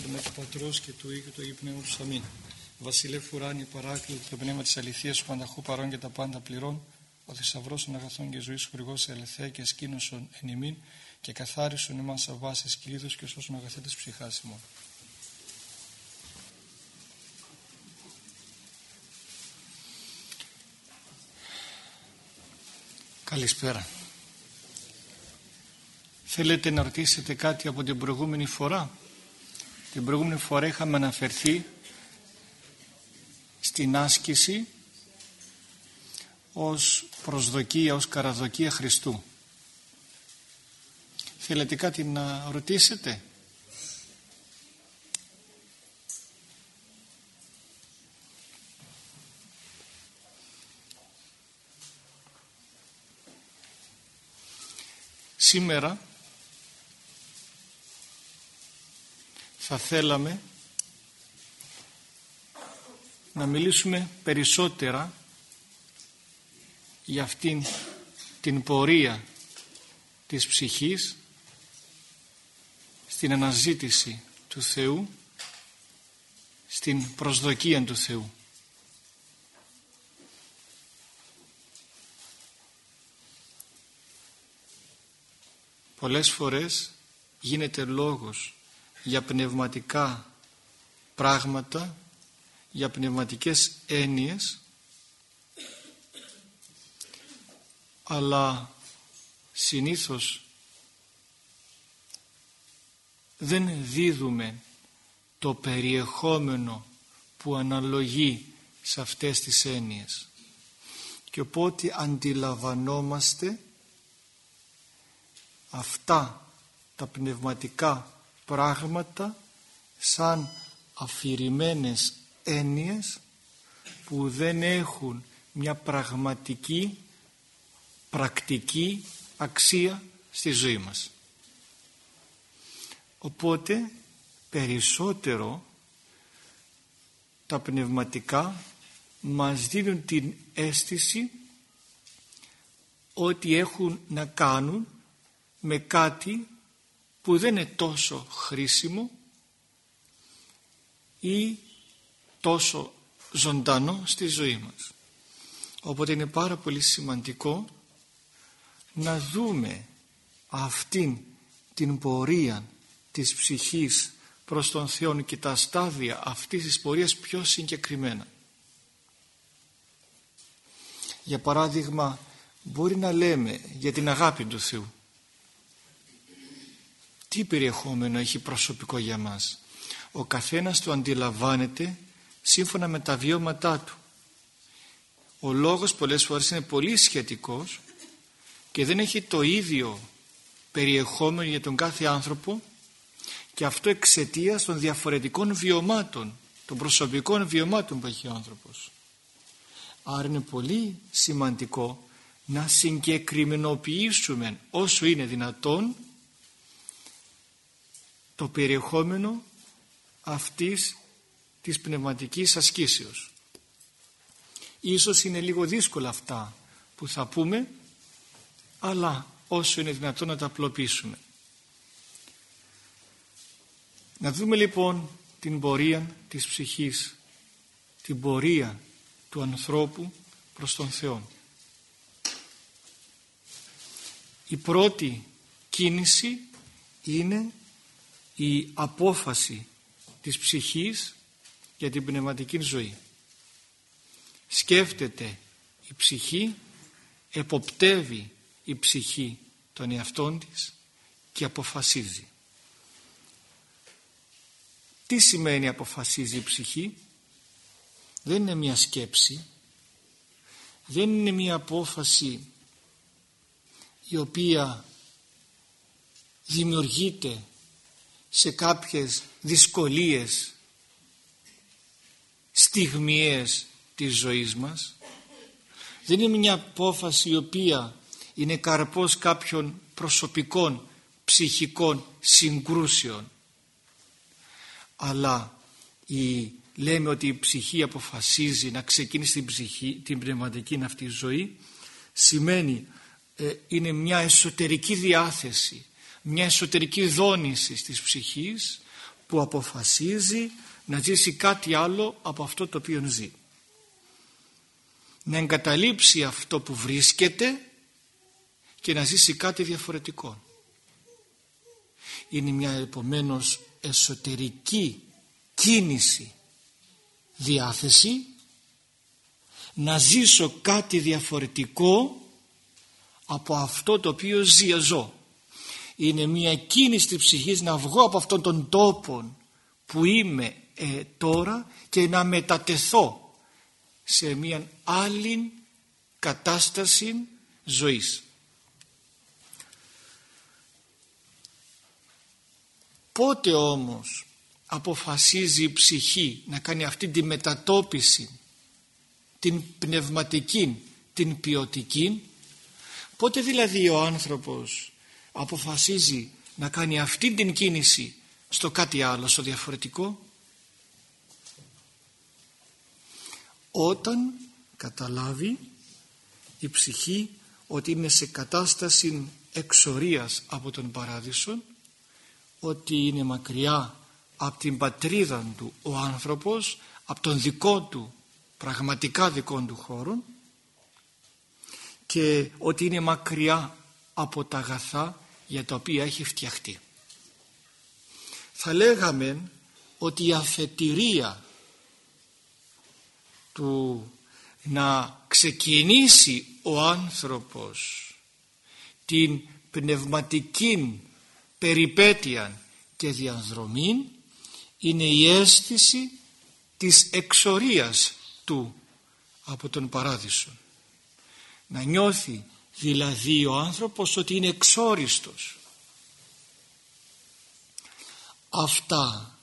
με του Πατρός και του Υιού και του Αγίου Πνεύματος. Αμήν. Βασιλεύ Φουράνη, παράκλητο το πνεύμα της αληθείας σου πανταχού παρών και τα πάντα πληρών, ο θησαυρός των αγαθών και ζωής χορηγός σε ελευθέα και σκήνωσον εν ημίν και καθάρισον εμάς αβάσεις κλείδους και σώσον αγαθέτες ψυχάς ημών. Καλησπέρα. Θέλετε να ρωτήσετε κάτι από την προηγούμενη φορά; Την προηγούμενη φορά είχαμε αναφερθεί στην άσκηση ως προσδοκία, ως καραδοκία Χριστού. Θέλετε κάτι να ρωτήσετε; Σήμερα θα θέλαμε να μιλήσουμε περισσότερα για αυτήν την πορεία της ψυχής στην αναζήτηση του Θεού στην προσδοκία του Θεού. Πολλές φορές γίνεται λόγος για πνευματικά πράγματα, για πνευματικές έννοιες αλλά συνήθως δεν δίδουμε το περιεχόμενο που αναλογεί σε αυτές τις έννοιες. Και οπότε αντιλαμβανόμαστε αυτά τα πνευματικά πράγματα σαν αφηρημένες έννοιες που δεν έχουν μια πραγματική πρακτική αξία στη ζωή μας. Οπότε περισσότερο τα πνευματικά μας δίνουν την αίσθηση ότι έχουν να κάνουν με κάτι που δεν είναι τόσο χρήσιμο ή τόσο ζωντανό στη ζωή μας. Οπότε είναι πάρα πολύ σημαντικό να δούμε αυτήν την πορεία της ψυχής προς τον Θεό και τα στάδια αυτής της πορείας πιο συγκεκριμένα. Για παράδειγμα μπορεί να λέμε για την αγάπη του Θεού τι περιεχόμενο έχει προσωπικό για μας. Ο καθένας το αντιλαμβάνεται σύμφωνα με τα βιώματά του. Ο λόγος πολλές φορές είναι πολύ σχετικός και δεν έχει το ίδιο περιεχόμενο για τον κάθε άνθρωπο και αυτό εξαιτίας των διαφορετικών βιωμάτων, των προσωπικών βιωμάτων που έχει ο άνθρωπος. Άρα είναι πολύ σημαντικό να συγκεκριμενοποιήσουμε όσο είναι δυνατόν το περιεχόμενο αυτής της πνευματικής ασκήσεως. Ίσως είναι λίγο δύσκολα αυτά που θα πούμε αλλά όσο είναι δυνατόν να τα απλοποιήσουμε. Να δούμε λοιπόν την πορεία της ψυχής, την πορεία του ανθρώπου προς τον Θεό. Η πρώτη κίνηση είναι η απόφαση της ψυχής για την πνευματική ζωή. Σκέφτεται η ψυχή, εποπτεύει η ψυχή των εαυτών της και αποφασίζει. Τι σημαίνει αποφασίζει η ψυχή; Δεν είναι μια σκέψη, δεν είναι μια απόφαση η οποία δημιουργείται σε κάποιες δυσκολίες στιγμιές της ζωής μας. Δεν είναι μια απόφαση η οποία είναι καρπός κάποιων προσωπικών ψυχικών συγκρούσεων. Αλλά η, λέμε ότι η ψυχή αποφασίζει να ξεκινήσει την, ψυχή, την πνευματική αυτή ζωή σημαίνει ε, είναι μια εσωτερική διάθεση μια εσωτερική δόνηση της ψυχής που αποφασίζει να ζήσει κάτι άλλο από αυτό το οποίο ζει. Να εγκαταλείψει αυτό που βρίσκεται και να ζήσει κάτι διαφορετικό. Είναι μια επομένως εσωτερική κίνηση διάθεση να ζήσω κάτι διαφορετικό από αυτό το οποίο ζω. Είναι μια κίνηση της ψυχής να βγω από αυτόν τον τόπο που είμαι ε, τώρα και να μετατεθώ σε μια άλλη κατάσταση ζωής. Πότε όμως αποφασίζει η ψυχή να κάνει αυτή τη μετατόπιση την πνευματική, την ποιοτική πότε δηλαδή ο άνθρωπος αποφασίζει να κάνει αυτή την κίνηση στο κάτι άλλο, στο διαφορετικό. Όταν καταλάβει η ψυχή ότι είναι σε κατάσταση εξορίας από τον παράδεισο ότι είναι μακριά από την πατρίδα του ο άνθρωπος από τον δικό του πραγματικά δικό του χώρο και ότι είναι μακριά από τα αγαθά για τα οποία έχει φτιαχτεί. Θα λέγαμε ότι η αφετηρία του να ξεκινήσει ο άνθρωπος την πνευματική περιπέτεια και διαδρομή είναι η αίσθηση της εξορίας του από τον παράδεισο. Να νιώθει δηλαδή ο άνθρωπος ότι είναι εξόριστος. Αυτά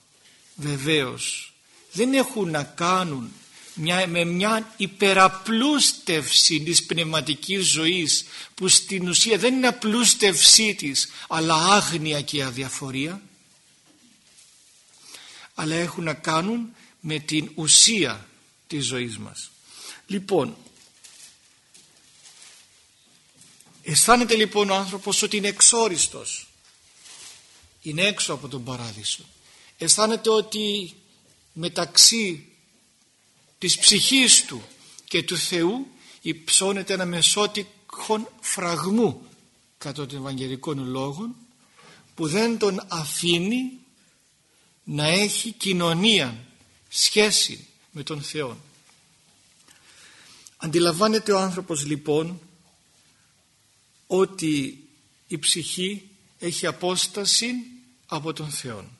βεβαίως δεν έχουν να κάνουν μια, με μια υπεραπλούστευση της πνευματικής ζωής που στην ουσία δεν είναι απλούστευσή της αλλά άγνοια και αδιαφορία αλλά έχουν να κάνουν με την ουσία της ζωής μας. Λοιπόν, αισθάνεται λοιπόν ο άνθρωπος ότι είναι εξόριστος. Είναι έξω από τον παράδεισο. Αισθάνεται ότι μεταξύ της ψυχής του και του Θεού υψώνεται ένα μεσότυχον φραγμού κατά των Ευαγγελικών λόγων που δεν τον αφήνει να έχει κοινωνία, σχέση με τον Θεό. Αντιλαμβάνεται ο άνθρωπος λοιπόν ότι η ψυχή έχει απόσταση από τον Θεό.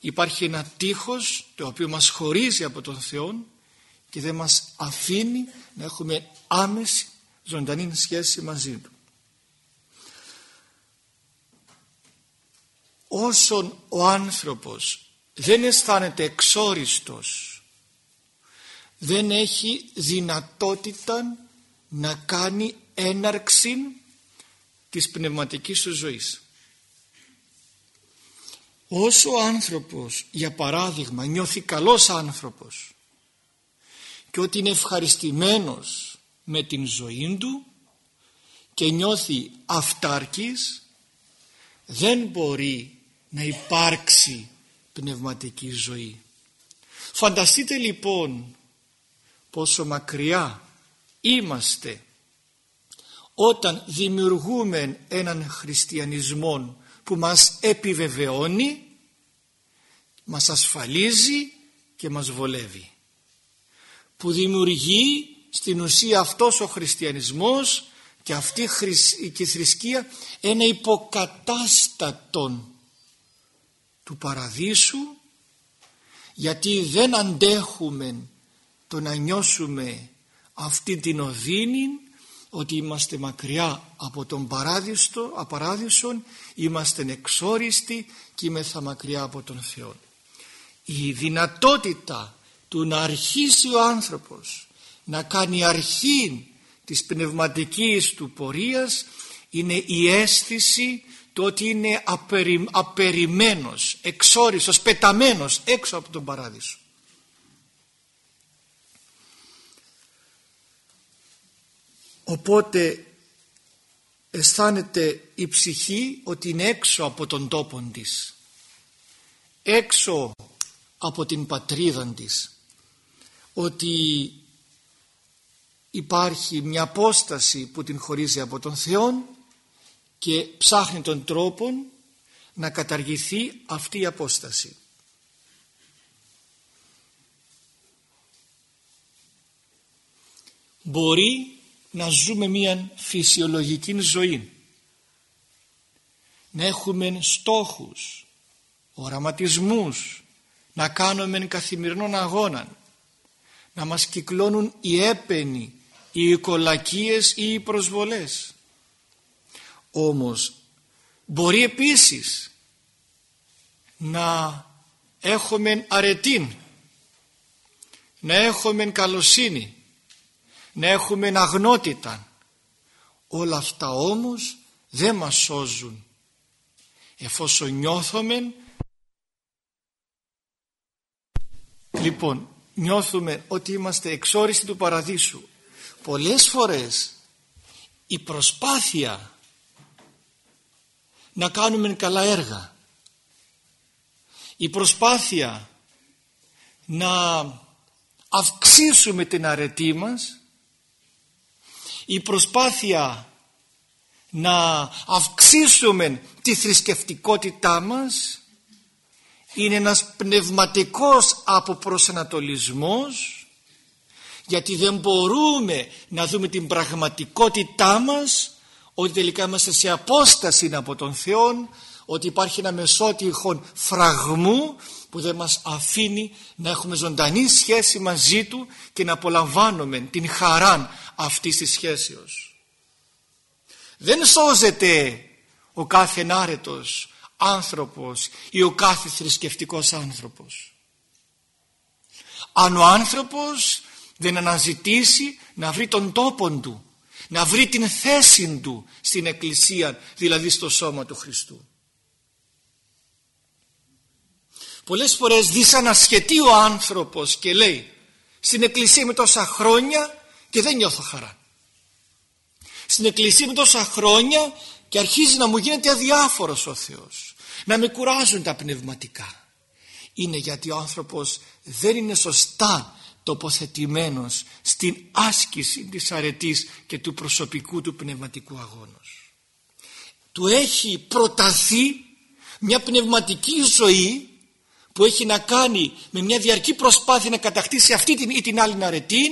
Υπάρχει ένα τείχος το οποίο μας χωρίζει από τον Θεό και δεν μας αφήνει να έχουμε άμεση ζωντανή σχέση μαζί Του. Όσον ο άνθρωπος δεν αισθάνεται εξόριστος δεν έχει δυνατότητα να κάνει έναρξη της πνευματικής του ζωής. Όσο ο άνθρωπος για παράδειγμα νιώθει καλός άνθρωπος και ότι είναι ευχαριστημένος με την ζωή του και νιώθει αυτάρκης δεν μπορεί να υπάρξει πνευματική ζωή. Φανταστείτε λοιπόν πόσο μακριά είμαστε όταν δημιουργούμε έναν χριστιανισμό που μας επιβεβαιώνει, μας ασφαλίζει και μας βολεύει. Που δημιουργεί στην ουσία αυτός ο χριστιανισμός και αυτή η θρησκεία ένα υποκατάστατον του παραδείσου γιατί δεν αντέχουμε το να νιώσουμε αυτή την οδύνη ότι είμαστε μακριά από τον παράδειστο, απαράδεισον, είμαστε εξόριστοι και είμαστε μακριά από τον Θεό. Η δυνατότητα του να αρχίσει ο άνθρωπος να κάνει αρχή της πνευματικής του πορείας είναι η αίσθηση το ότι είναι απερι, απεριμένος, εξόριστος, πεταμένος έξω από τον παράδεισο. Οπότε αισθάνεται η ψυχή ότι είναι έξω από τον τόπο της. έξω από την πατρίδα της ότι υπάρχει μια απόσταση που την χωρίζει από τον Θεό και ψάχνει τον τρόπο να καταργηθεί αυτή η απόσταση. Μπορεί να ζούμε μια φυσιολογική ζωή να έχουμε στόχους οραματισμούς να κάνουμε καθημερινών αγώνα να μας κυκλώνουν οι έπαινοι οι οικολακίες ή οι προσβολές. Όμως μπορεί επίσης να έχουμε αρετήν να έχουμε καλοσύνη να έχουμε αγνότητα. Όλα αυτά όμως δεν μας σώζουν. Εφόσον νιώθουμε λοιπόν νιώθουμε ότι είμαστε εξόριστοι του παραδείσου. Πολλές φορές η προσπάθεια να κάνουμε καλά έργα η προσπάθεια να αυξήσουμε την αρετή μας η προσπάθεια να αυξήσουμε τη θρησκευτικότητά μας είναι ένας πνευματικός αποπροσανατολισμός γιατί δεν μπορούμε να δούμε την πραγματικότητά μας ότι τελικά είμαστε σε απόσταση από τον Θεό ότι υπάρχει ένα μεσότυχο φραγμού που δεν μας αφήνει να έχουμε ζωντανή σχέση μαζί Του και να απολαμβάνουμε την χαρά αυτής της σχέσεως. Δεν σώζεται ο κάθε ενάρετος άνθρωπος ή ο κάθε θρησκευτικός άνθρωπος. Αν ο άνθρωπος δεν αναζητήσει να βρει τον τόπο του, να βρει την θέση του στην Εκκλησία, δηλαδή στο σώμα του Χριστού. Πολλές φορές δυσανασχετεί ο άνθρωπος και λέει στην Εκκλησία με τόσα χρόνια και δεν νιώθω χαρά. Στην Εκκλησία με τόσα χρόνια και αρχίζει να μου γίνεται αδιάφορος ο Θεός. Να με κουράζουν τα πνευματικά. Είναι γιατί ο άνθρωπος δεν είναι σωστά τοποθετημένος στην άσκηση της αρετής και του προσωπικού του πνευματικού αγώνος. Του έχει προταθεί μια πνευματική ζωή που έχει να κάνει με μια διαρκή προσπάθεια να κατακτήσει αυτή την ή την άλλη αρετή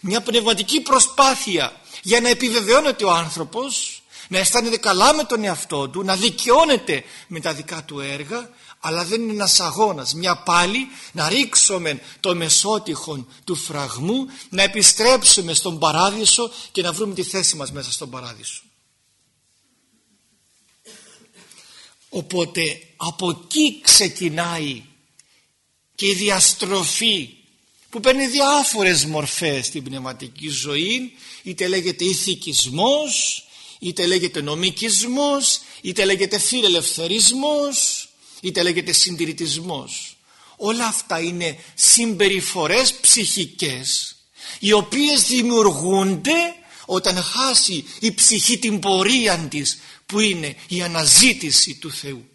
μια πνευματική προσπάθεια για να επιβεβαιώνεται ο άνθρωπος να αισθάνεται καλά με τον εαυτό του να δικαιώνεται με τα δικά του έργα αλλά δεν είναι ένας αγώνας. Μια πάλι να ρίξουμε το μεσότυχο του φραγμού να επιστρέψουμε στον παράδεισο και να βρούμε τη θέση μας μέσα στον παράδεισο οπότε από εκεί ξεκινάει και η διαστροφή που παίρνει διάφορες μορφές στην πνευματική ζωή. Είτε λέγεται ηθικισμός είτε λέγεται νομικισμός είτε λέγεται φιλελευθερισμός είτε λέγεται συντηρητισμός. Όλα αυτά είναι συμπεριφορές ψυχικές οι οποίες δημιουργούνται όταν χάσει η ψυχή την πορεία της που είναι η αναζήτηση του Θεού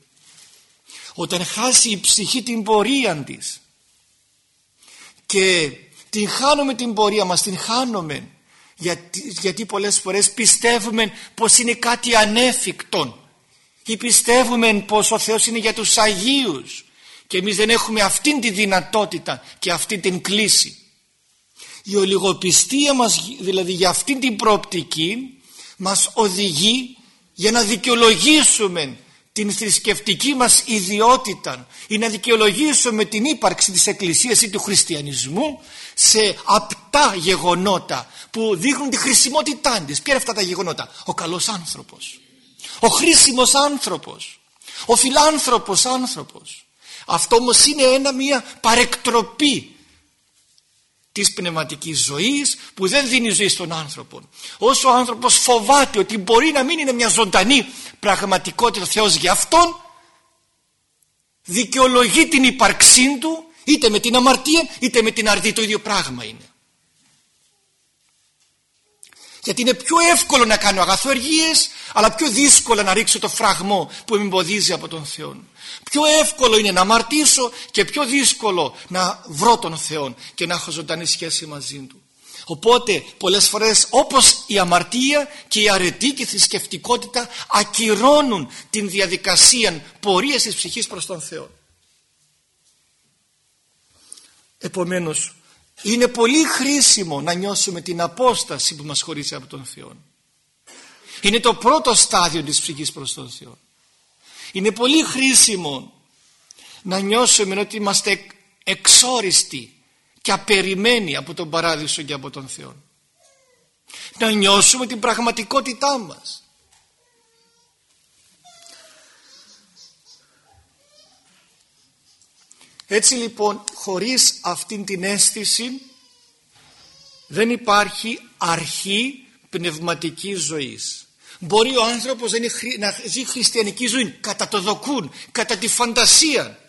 όταν χάσει η ψυχή την πορεία της και την χάνουμε την πορεία μας, την χάνουμε γιατί, γιατί πολλές φορές πιστεύουμε πως είναι κάτι ανέφικτον ή πιστεύουμε πως ο Θεός είναι για τους Αγίους και εμείς δεν έχουμε αυτήν τη δυνατότητα και αυτήν την κλίση. Η ολιγοπιστία μας δηλαδή για αυτήν την προοπτική μας οδηγεί για να δικαιολογήσουμε την θρησκευτική μας ιδιότητα ή να δικαιολογήσουμε την ύπαρξη της Εκκλησίας ή του χριστιανισμού σε απτά γεγονότα που δείχνουν τη χρησιμότητά της. Ποια είναι αυτά τα γεγονότα; Ο καλός άνθρωπος. Ο χρήσιμος άνθρωπος. Ο φιλάνθρωπος άνθρωπος. Αυτό όμως είναι ένα μια παρεκτροπή της πνευματικής ζωής που δεν δίνει ζωή στον άνθρωπο. Όσο ο άνθρωπος φοβάται ότι μπορεί να μην είναι μια ζωντανή πραγματικότητα ο Θεός για αυτόν δικαιολογεί την ύπαρξή του είτε με την αμαρτία είτε με την αρδή το ίδιο πράγμα είναι. Γιατί είναι πιο εύκολο να κάνω αγαθοεργίες αλλά πιο δύσκολο να ρίξω το φραγμό που με εμποδίζει από τον Θεό. Πιο εύκολο είναι να αμαρτήσω και πιο δύσκολο να βρω τον Θεό και να έχω ζωντανή σχέση μαζί Του. Οπότε πολλές φορές όπως η αμαρτία και η αρετή και η θρησκευτικότητα ακυρώνουν την διαδικασία πορείας της ψυχής προς τον Θεό. Επομένως είναι πολύ χρήσιμο να νιώσουμε την απόσταση που μας χωρίζει από τον Θεό. Είναι το πρώτο στάδιο της ψυχής προς τον Θεό. Είναι πολύ χρήσιμο να νιώσουμε ότι είμαστε εξόριστοι και απεριμένοι από τον Παράδεισο και από τον Θεό. Να νιώσουμε την πραγματικότητά μας. Έτσι λοιπόν χωρίς αυτήν την αίσθηση δεν υπάρχει αρχή πνευματικής ζωής. Μπορεί ο άνθρωπος να ζει χριστιανική ζωή κατά το δοκούν, κατά τη φαντασία.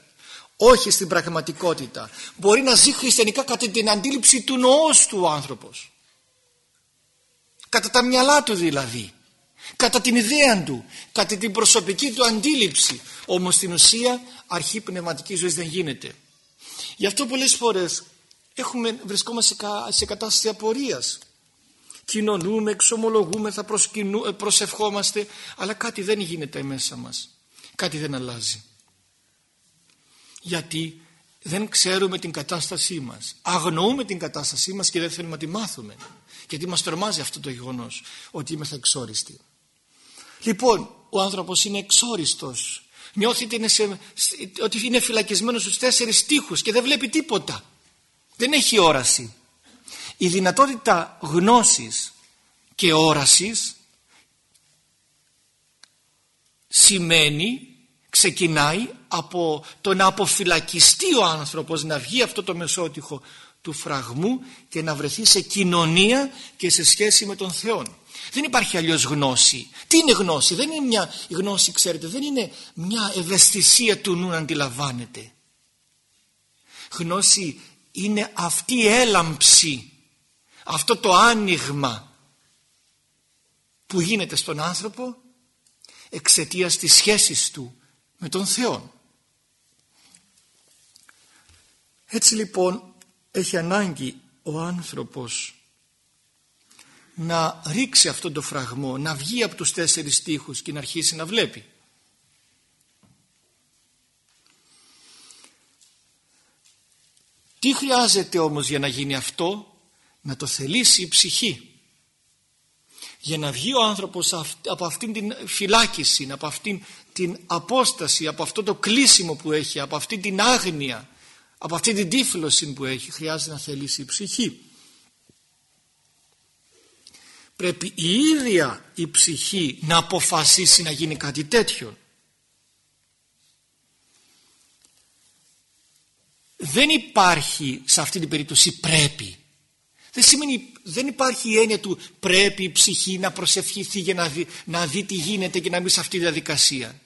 Όχι στην πραγματικότητα. Μπορεί να ζει χριστιανικά κατά την αντίληψη του νοός του ο άνθρωπος. Κατά τα μυαλά του δηλαδή. Κατά την ιδέα του. Κατά την προσωπική του αντίληψη. Όμως στην ουσία αρχή πνευματικής ζωής δεν γίνεται. Γι' αυτό πολλές φορές έχουμε, βρισκόμαστε σε κατάσταση απορίας κοινωνούμε, εξομολογούμε, θα ε, προσευχόμαστε αλλά κάτι δεν γίνεται μέσα μας κάτι δεν αλλάζει γιατί δεν ξέρουμε την κατάστασή μας αγνοούμε την κατάστασή μας και δεν θέλουμε να τη μάθουμε γιατί μας τρομάζει αυτό το γεγονός ότι είμαστε εξόριστοι λοιπόν ο άνθρωπος είναι εξόριστος. Νιώθει ότι είναι, σε, ότι είναι φυλακισμένος στους τέσσερις τείχους και δεν βλέπει τίποτα. Δεν έχει όραση. Η δυνατότητα γνώσης και όρασης σημαίνει, ξεκινάει από το να αποφυλακιστεί ο άνθρωπος να βγει αυτό το μεσότυχο του φραγμού και να βρεθεί σε κοινωνία και σε σχέση με τον Θεό. Δεν υπάρχει αλλιώς γνώση. Τι είναι γνώση; Δεν είναι μια γνώση ξέρετε. Δεν είναι μια ευαισθησία του νου να αντιλαμβάνεται. Γνώση είναι αυτή η έλαμψη αυτό το άνοιγμα που γίνεται στον άνθρωπο εξαιτίας της σχέσης του με τον Θεό. Έτσι λοιπόν έχει ανάγκη ο άνθρωπος να ρίξει αυτόν το φραγμό, να βγει από τους τέσσερις τείχους και να αρχίσει να βλέπει. Τι χρειάζεται όμως για να γίνει αυτό; Να το θελήσει η ψυχή για να βγει ο άνθρωπος από αυτήν την φυλάκιση, από αυτήν την απόσταση, από αυτό το κλείσιμο που έχει, από αυτήν την άγνοια, από αυτή την τύφλωση που έχει, χρειάζεται να θελήσει η ψυχή. Πρέπει η ίδια η ψυχή να αποφασίσει να γίνει κάτι τέτοιο. Δεν υπάρχει σε αυτή την περίπτωση πρέπει δεν σημαίνει, δεν υπάρχει η έννοια του πρέπει η ψυχή να προσευχηθεί για να δει, να δει τι γίνεται και να μπει σε αυτή τη διαδικασία.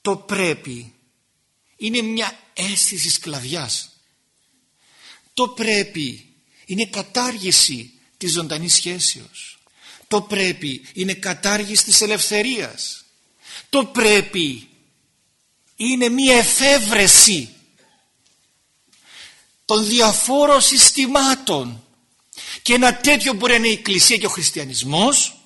Το πρέπει είναι μια αίσθηση σκλαβιάς. Το πρέπει είναι κατάργηση της ζωντανής σχέσεως. Το πρέπει είναι κατάργηση της ελευθερίας. Το πρέπει είναι μια εφεύρεση των διαφόρων συστημάτων και ένα τέτοιο μπορεί να είναι η Εκκλησία και ο Χριστιανισμός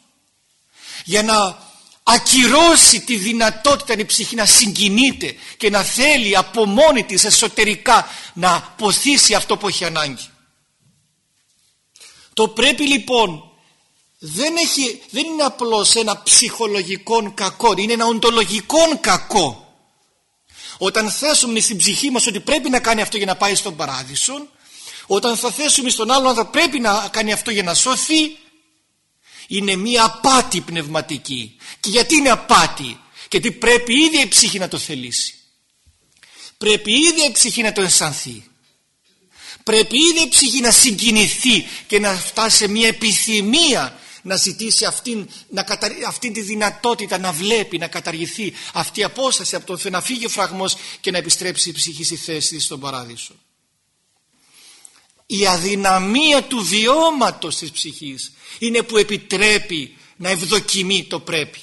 για να ακυρώσει τη δυνατότητα η ψυχή να συγκινείται και να θέλει από μόνη της εσωτερικά να ποθήσει αυτό που έχει ανάγκη. Το πρέπει λοιπόν δεν, έχει, δεν είναι απλώς ένα ψυχολογικό κακό, είναι ένα οντολογικό κακό όταν θέσουμε στην ψυχή μας ότι πρέπει να κάνει αυτό για να πάει στον παράδεισο, όταν θα θέσουμε στον άλλον άνθρωπο πρέπει να κάνει αυτό για να σωθεί, είναι μία απάτη πνευματική. Και γιατί είναι απάτη, γιατί πρέπει η ίδια η ψυχή να το θελήσει. Πρέπει η ίδια η ψυχή να το αισθανθεί. Πρέπει η ίδια η ψυχή να συγκινηθεί και να φτάσει σε μία επιθυμία να ζητήσει αυτήν, να αυτήν τη δυνατότητα να βλέπει, να καταργηθεί αυτή η απόσταση από τον Θεό, να φύγει ο φραγμός και να επιστρέψει η ψυχή στη θέση της στον παράδεισο. η αδυναμία του βιώματος της ψυχής είναι που επιτρέπει να ευδοκιμεί το πρέπει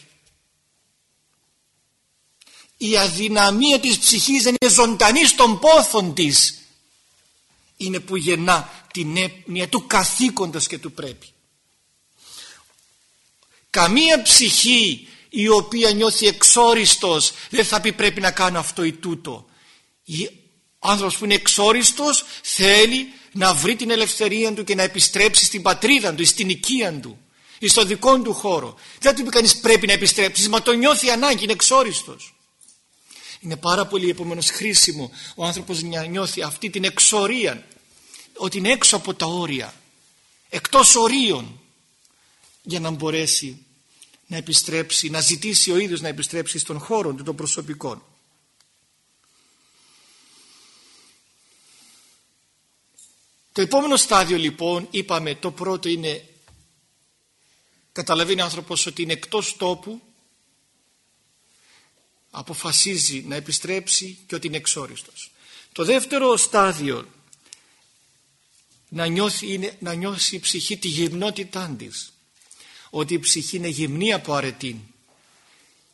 η αδυναμία της ψυχής δεν είναι ζωντανή στον πόθον της είναι που γεννά την έπνοια του καθήκοντος και του πρέπει καμία ψυχή η οποία νιώθει εξόριστος δεν θα πει πρέπει να κάνω αυτό ή τούτο ο άνθρωπος που είναι εξόριστος θέλει να βρει την ελευθερία του και να επιστρέψει στην πατρίδα του, στην οικία του, στο δικό του χώρο. Δεν του πει κανείς πρέπει να επιστρέψεις, μα το νιώθει ανάγκη, είναι εξόριστος. Είναι πάρα πολύ επομένως χρήσιμο ο άνθρωπος να νιώθει αυτή την εξορία, ότι είναι έξω από τα όρια, εκτός ορίων, για να μπορέσει να επιστρέψει, να ζητήσει ο ίδιος να επιστρέψει στον χώρο του των προσωπικών. Το επόμενο στάδιο λοιπόν είπαμε το πρώτο είναι καταλαβαίνει ο άνθρωπος ότι είναι εκτός τόπου αποφασίζει να επιστρέψει και ότι είναι εξόριστος. Το δεύτερο στάδιο να νιώθει, είναι, να νιώσει η ψυχή τη γυμνότητά της. Ότι η ψυχή είναι γυμνή από αρετήν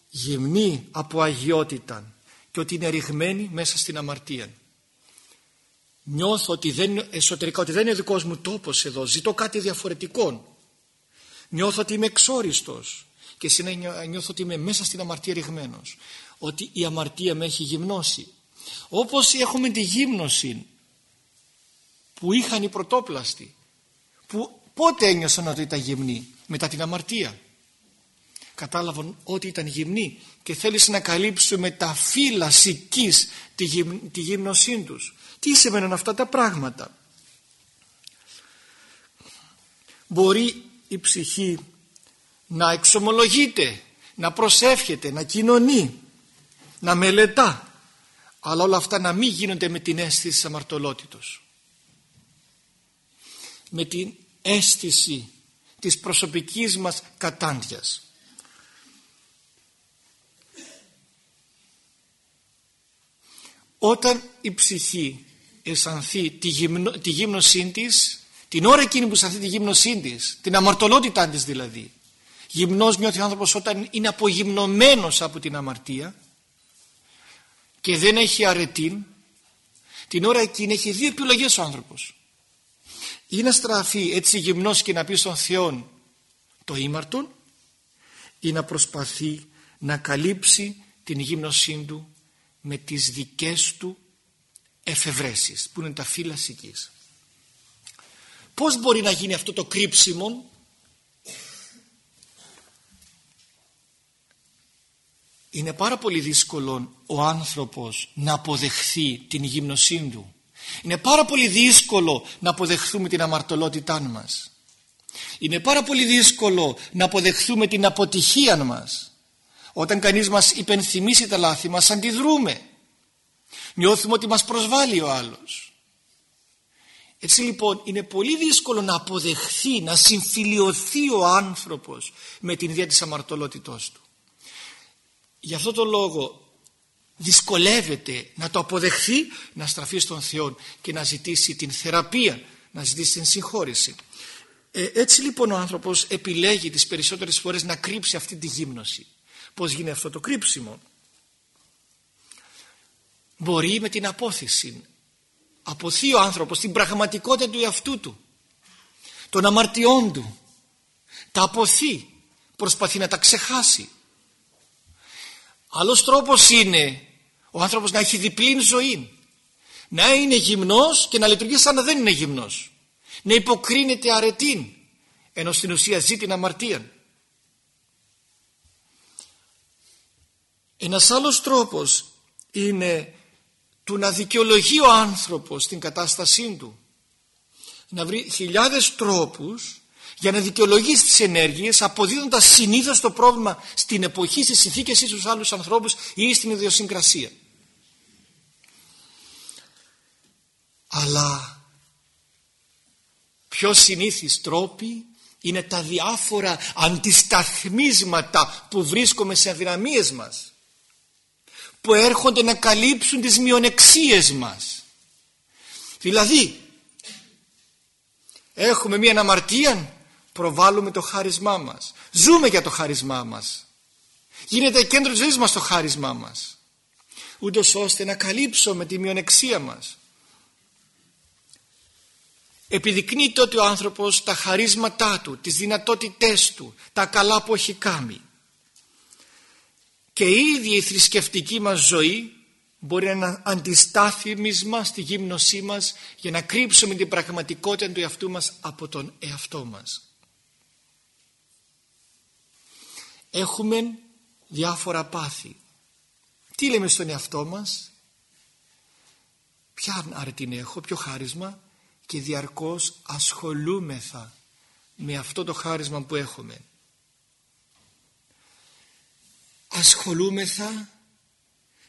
γυμνή από αγιότητα και ότι είναι ρηγμένη μέσα στην αμαρτία νιώθω ότι δεν, εσωτερικά ότι δεν είναι δικός μου τόπος εδώ ζητώ κάτι διαφορετικό νιώθω ότι είμαι εξόριστος και συνέχεια νιώθω ότι είμαι μέσα στην αμαρτία ρηγμένος. Ότι η αμαρτία με έχει γυμνώσει. Όπως έχουμε τη γύμνωση που είχαν οι πρωτόπλαστοι που πότε ένιωσαν ότι ήταν γυμνοί; Μετά την αμαρτία κατάλαβαν ότι ήταν γυμνοί και θέλησαν να καλύψουν με τα φύλλα σικής τη, γυμ, τη γύμνωσή τους τι σημαίνουν αυτά τα πράγματα; Μπορεί η ψυχή να εξομολογείται, να προσεύχεται, να κοινωνεί, να μελετά. Αλλά όλα αυτά να μην γίνονται με την αίσθηση της αμαρτωλότητος. Με την αίσθηση της προσωπικής μας κατάντιας. Όταν η ψυχή αισθανθεί τη, γυμνο, τη γύμνωσή της την ώρα εκείνη που αισθανθεί τη γύμνωσή της την αμαρτωλότητά της δηλαδή γυμνός νιώθει ο άνθρωπος όταν είναι απογυμνωμένος από την αμαρτία και δεν έχει αρετήν την ώρα εκείνη έχει δύο επιλογές ο άνθρωπος ή να στραφεί έτσι γυμνός και να πει στον Θεό το ήμαρτον ή να προσπαθεί να καλύψει την γύμνωσή του με τις δικές του εφευρέσεις που είναι τα φύλλα σικής. Πώς μπορεί να γίνει αυτό το κρύψιμο είναι πάρα πολύ δύσκολο ο άνθρωπος να αποδεχθεί την γυμνοσύνη του. Είναι πάρα πολύ δύσκολο να αποδεχθούμε την αμαρτωλότητά μας. Είναι πάρα πολύ δύσκολο να αποδεχθούμε την αποτυχία μας. Όταν κανείς μας υπενθυμίσει τα λάθη μας αντιδρούμε. Νιώθουμε ότι μας προσβάλλει ο άλλος. Έτσι λοιπόν είναι πολύ δύσκολο να αποδεχθεί, να συμφιλιωθεί ο άνθρωπος με την ιδέα της αμαρτωλότητός του. Γι' αυτό το λόγο δυσκολεύεται να το αποδεχθεί, να στραφεί στον Θεό και να ζητήσει την θεραπεία, να ζητήσει την συγχώρηση. Ε, έτσι λοιπόν ο άνθρωπος επιλέγει τις περισσότερες φορές να κρύψει αυτή τη γύμνωση. Πώς γίνεται αυτό το κρύψιμο; Μπορεί με την απόθεση αποθεί ο άνθρωπος την πραγματικότητα του εαυτού του των αμαρτιών του τα αποθεί προσπαθεί να τα ξεχάσει άλλος τρόπος είναι ο άνθρωπος να έχει διπλή ζωή να είναι γυμνός και να λειτουργεί σαν να δεν είναι γυμνός. Να υποκρίνεται αρετήν ενώ στην ουσία ζει την αμαρτία ένας άλλος τρόπος είναι του να δικαιολογεί ο άνθρωπος την κατάστασή του. Να βρει χιλιάδες τρόπους για να δικαιολογήσει τις ενέργειες αποδίδοντας συνήθως το πρόβλημα στην εποχή, στις συνθήκες ή στους άλλους ανθρώπους ή στην ιδιοσυγκρασία. Αλλά πιο συνήθεις τρόποι είναι τα διάφορα αντισταθμίσματα που βρίσκουμε σε αδυναμίες μας που έρχονται να καλύψουν τις μειονεξίες μας. Δηλαδή, έχουμε μία αναμαρτία προβάλλουμε το χάρισμά μας ζούμε για το χάρισμά μας γίνεται κέντρο της ζωής μας το χάρισμά μας ούτως ώστε να καλύψουμε τη μειονεξία μας επιδεικνύει τότε ο άνθρωπος τα χαρίσματά του, τις δυνατότητές του, τα καλά που έχει κάνει. Και η ίδια η θρησκευτική μας ζωή μπορεί να είναι αντιστάθμισμα στη γύμνωσή μας για να κρύψουμε την πραγματικότητα του εαυτού μας από τον εαυτό μας. Έχουμε διάφορα πάθη. Τι λέμε στον εαυτό μας, ποια αρετή έχω, ποιο χάρισμα, και διαρκώς ασχολούμεθα με αυτό το χάρισμα που έχουμε. Ασχολούμεθα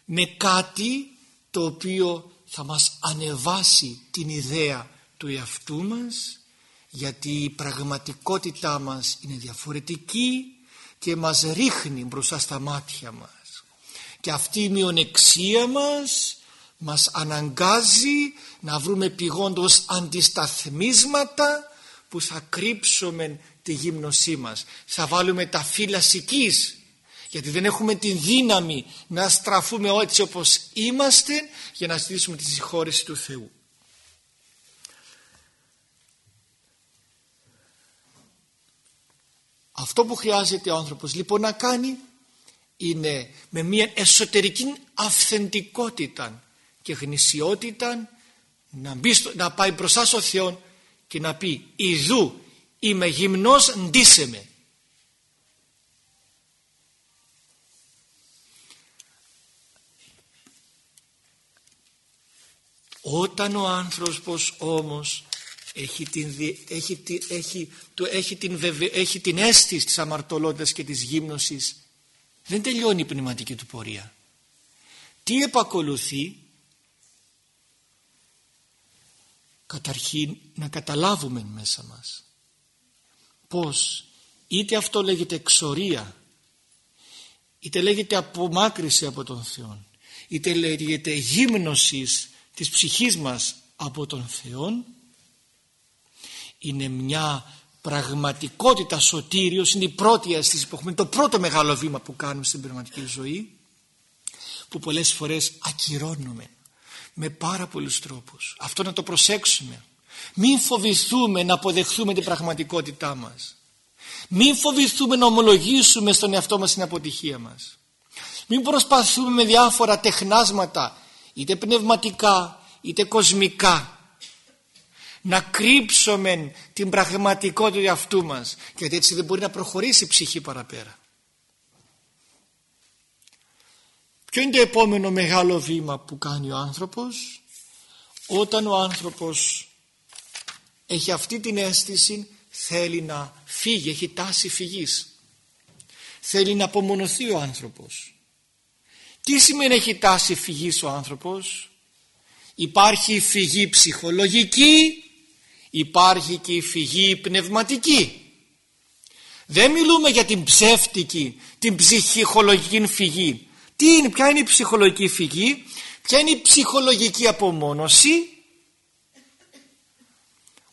με κάτι το οποίο θα μας ανεβάσει την ιδέα του εαυτού μας γιατί η πραγματικότητά μας είναι διαφορετική και μας ρίχνει μπροστά στα μάτια μας. Και αυτή η μειονεξία μας μας αναγκάζει να βρούμε πηγόντως αντισταθμίσματα που θα κρύψουμε τη γύμνωσή μας. Θα βάλουμε τα φύλλα σικής γιατί δεν έχουμε την δύναμη να στραφούμε έτσι όπως είμαστε για να ζητήσουμε τη συγχώρεση του Θεού. Αυτό που χρειάζεται ο άνθρωπος λοιπόν να κάνει είναι με μια εσωτερική αυθεντικότητα και γνησιότητα να, μπει να πάει μπροστά στο Θεό και να πει «Ιδού είμαι γυμνός, ντύσε με». Όταν ο άνθρωπος όμως έχει την, έχει, έχει, το, έχει, την, έχει την αίσθηση της αμαρτωλότητας και της γύμνωσης δεν τελειώνει η πνευματική του πορεία. Τι επακολουθεί; Καταρχήν να καταλάβουμε μέσα μας πως είτε αυτό λέγεται εξορία είτε λέγεται απομάκρυση από τον Θεό είτε λέγεται γύμνωσης της ψυχής μας από τον Θεό είναι μια πραγματικότητα σωτήριος είναι η πρώτη αίσθηση που έχουμε το πρώτο μεγάλο βήμα που κάνουμε στην πνευματική ζωή που πολλές φορές ακυρώνουμε με πάρα πολλούς τρόπους. Αυτό να το προσέξουμε. Μην φοβηθούμε να αποδεχθούμε την πραγματικότητά μας. Μην φοβηθούμε να ομολογήσουμε στον εαυτό μας την αποτυχία μας. Μην προσπαθούμε με διάφορα τεχνάσματα είτε πνευματικά είτε κοσμικά να κρύψουμε την πραγματικότητα του αυτού μας γιατί έτσι δεν μπορεί να προχωρήσει η ψυχή παραπέρα. Ποιο είναι το επόμενο μεγάλο βήμα που κάνει ο άνθρωπος; Όταν ο άνθρωπος έχει αυτή την αίσθηση θέλει να φύγει, έχει τάση φυγής. Θέλει να απομονωθεί ο άνθρωπος. Τι σημαίνει έχει τάση φυγής ο άνθρωπος; Υπάρχει η φυγή ψυχολογική, υπάρχει και η φυγή πνευματική. Δεν μιλούμε για την ψεύτικη, την ψυχολογική φυγή. Τι είναι, ποια είναι η ψυχολογική φυγή, ποια είναι η ψυχολογική απομόνωση;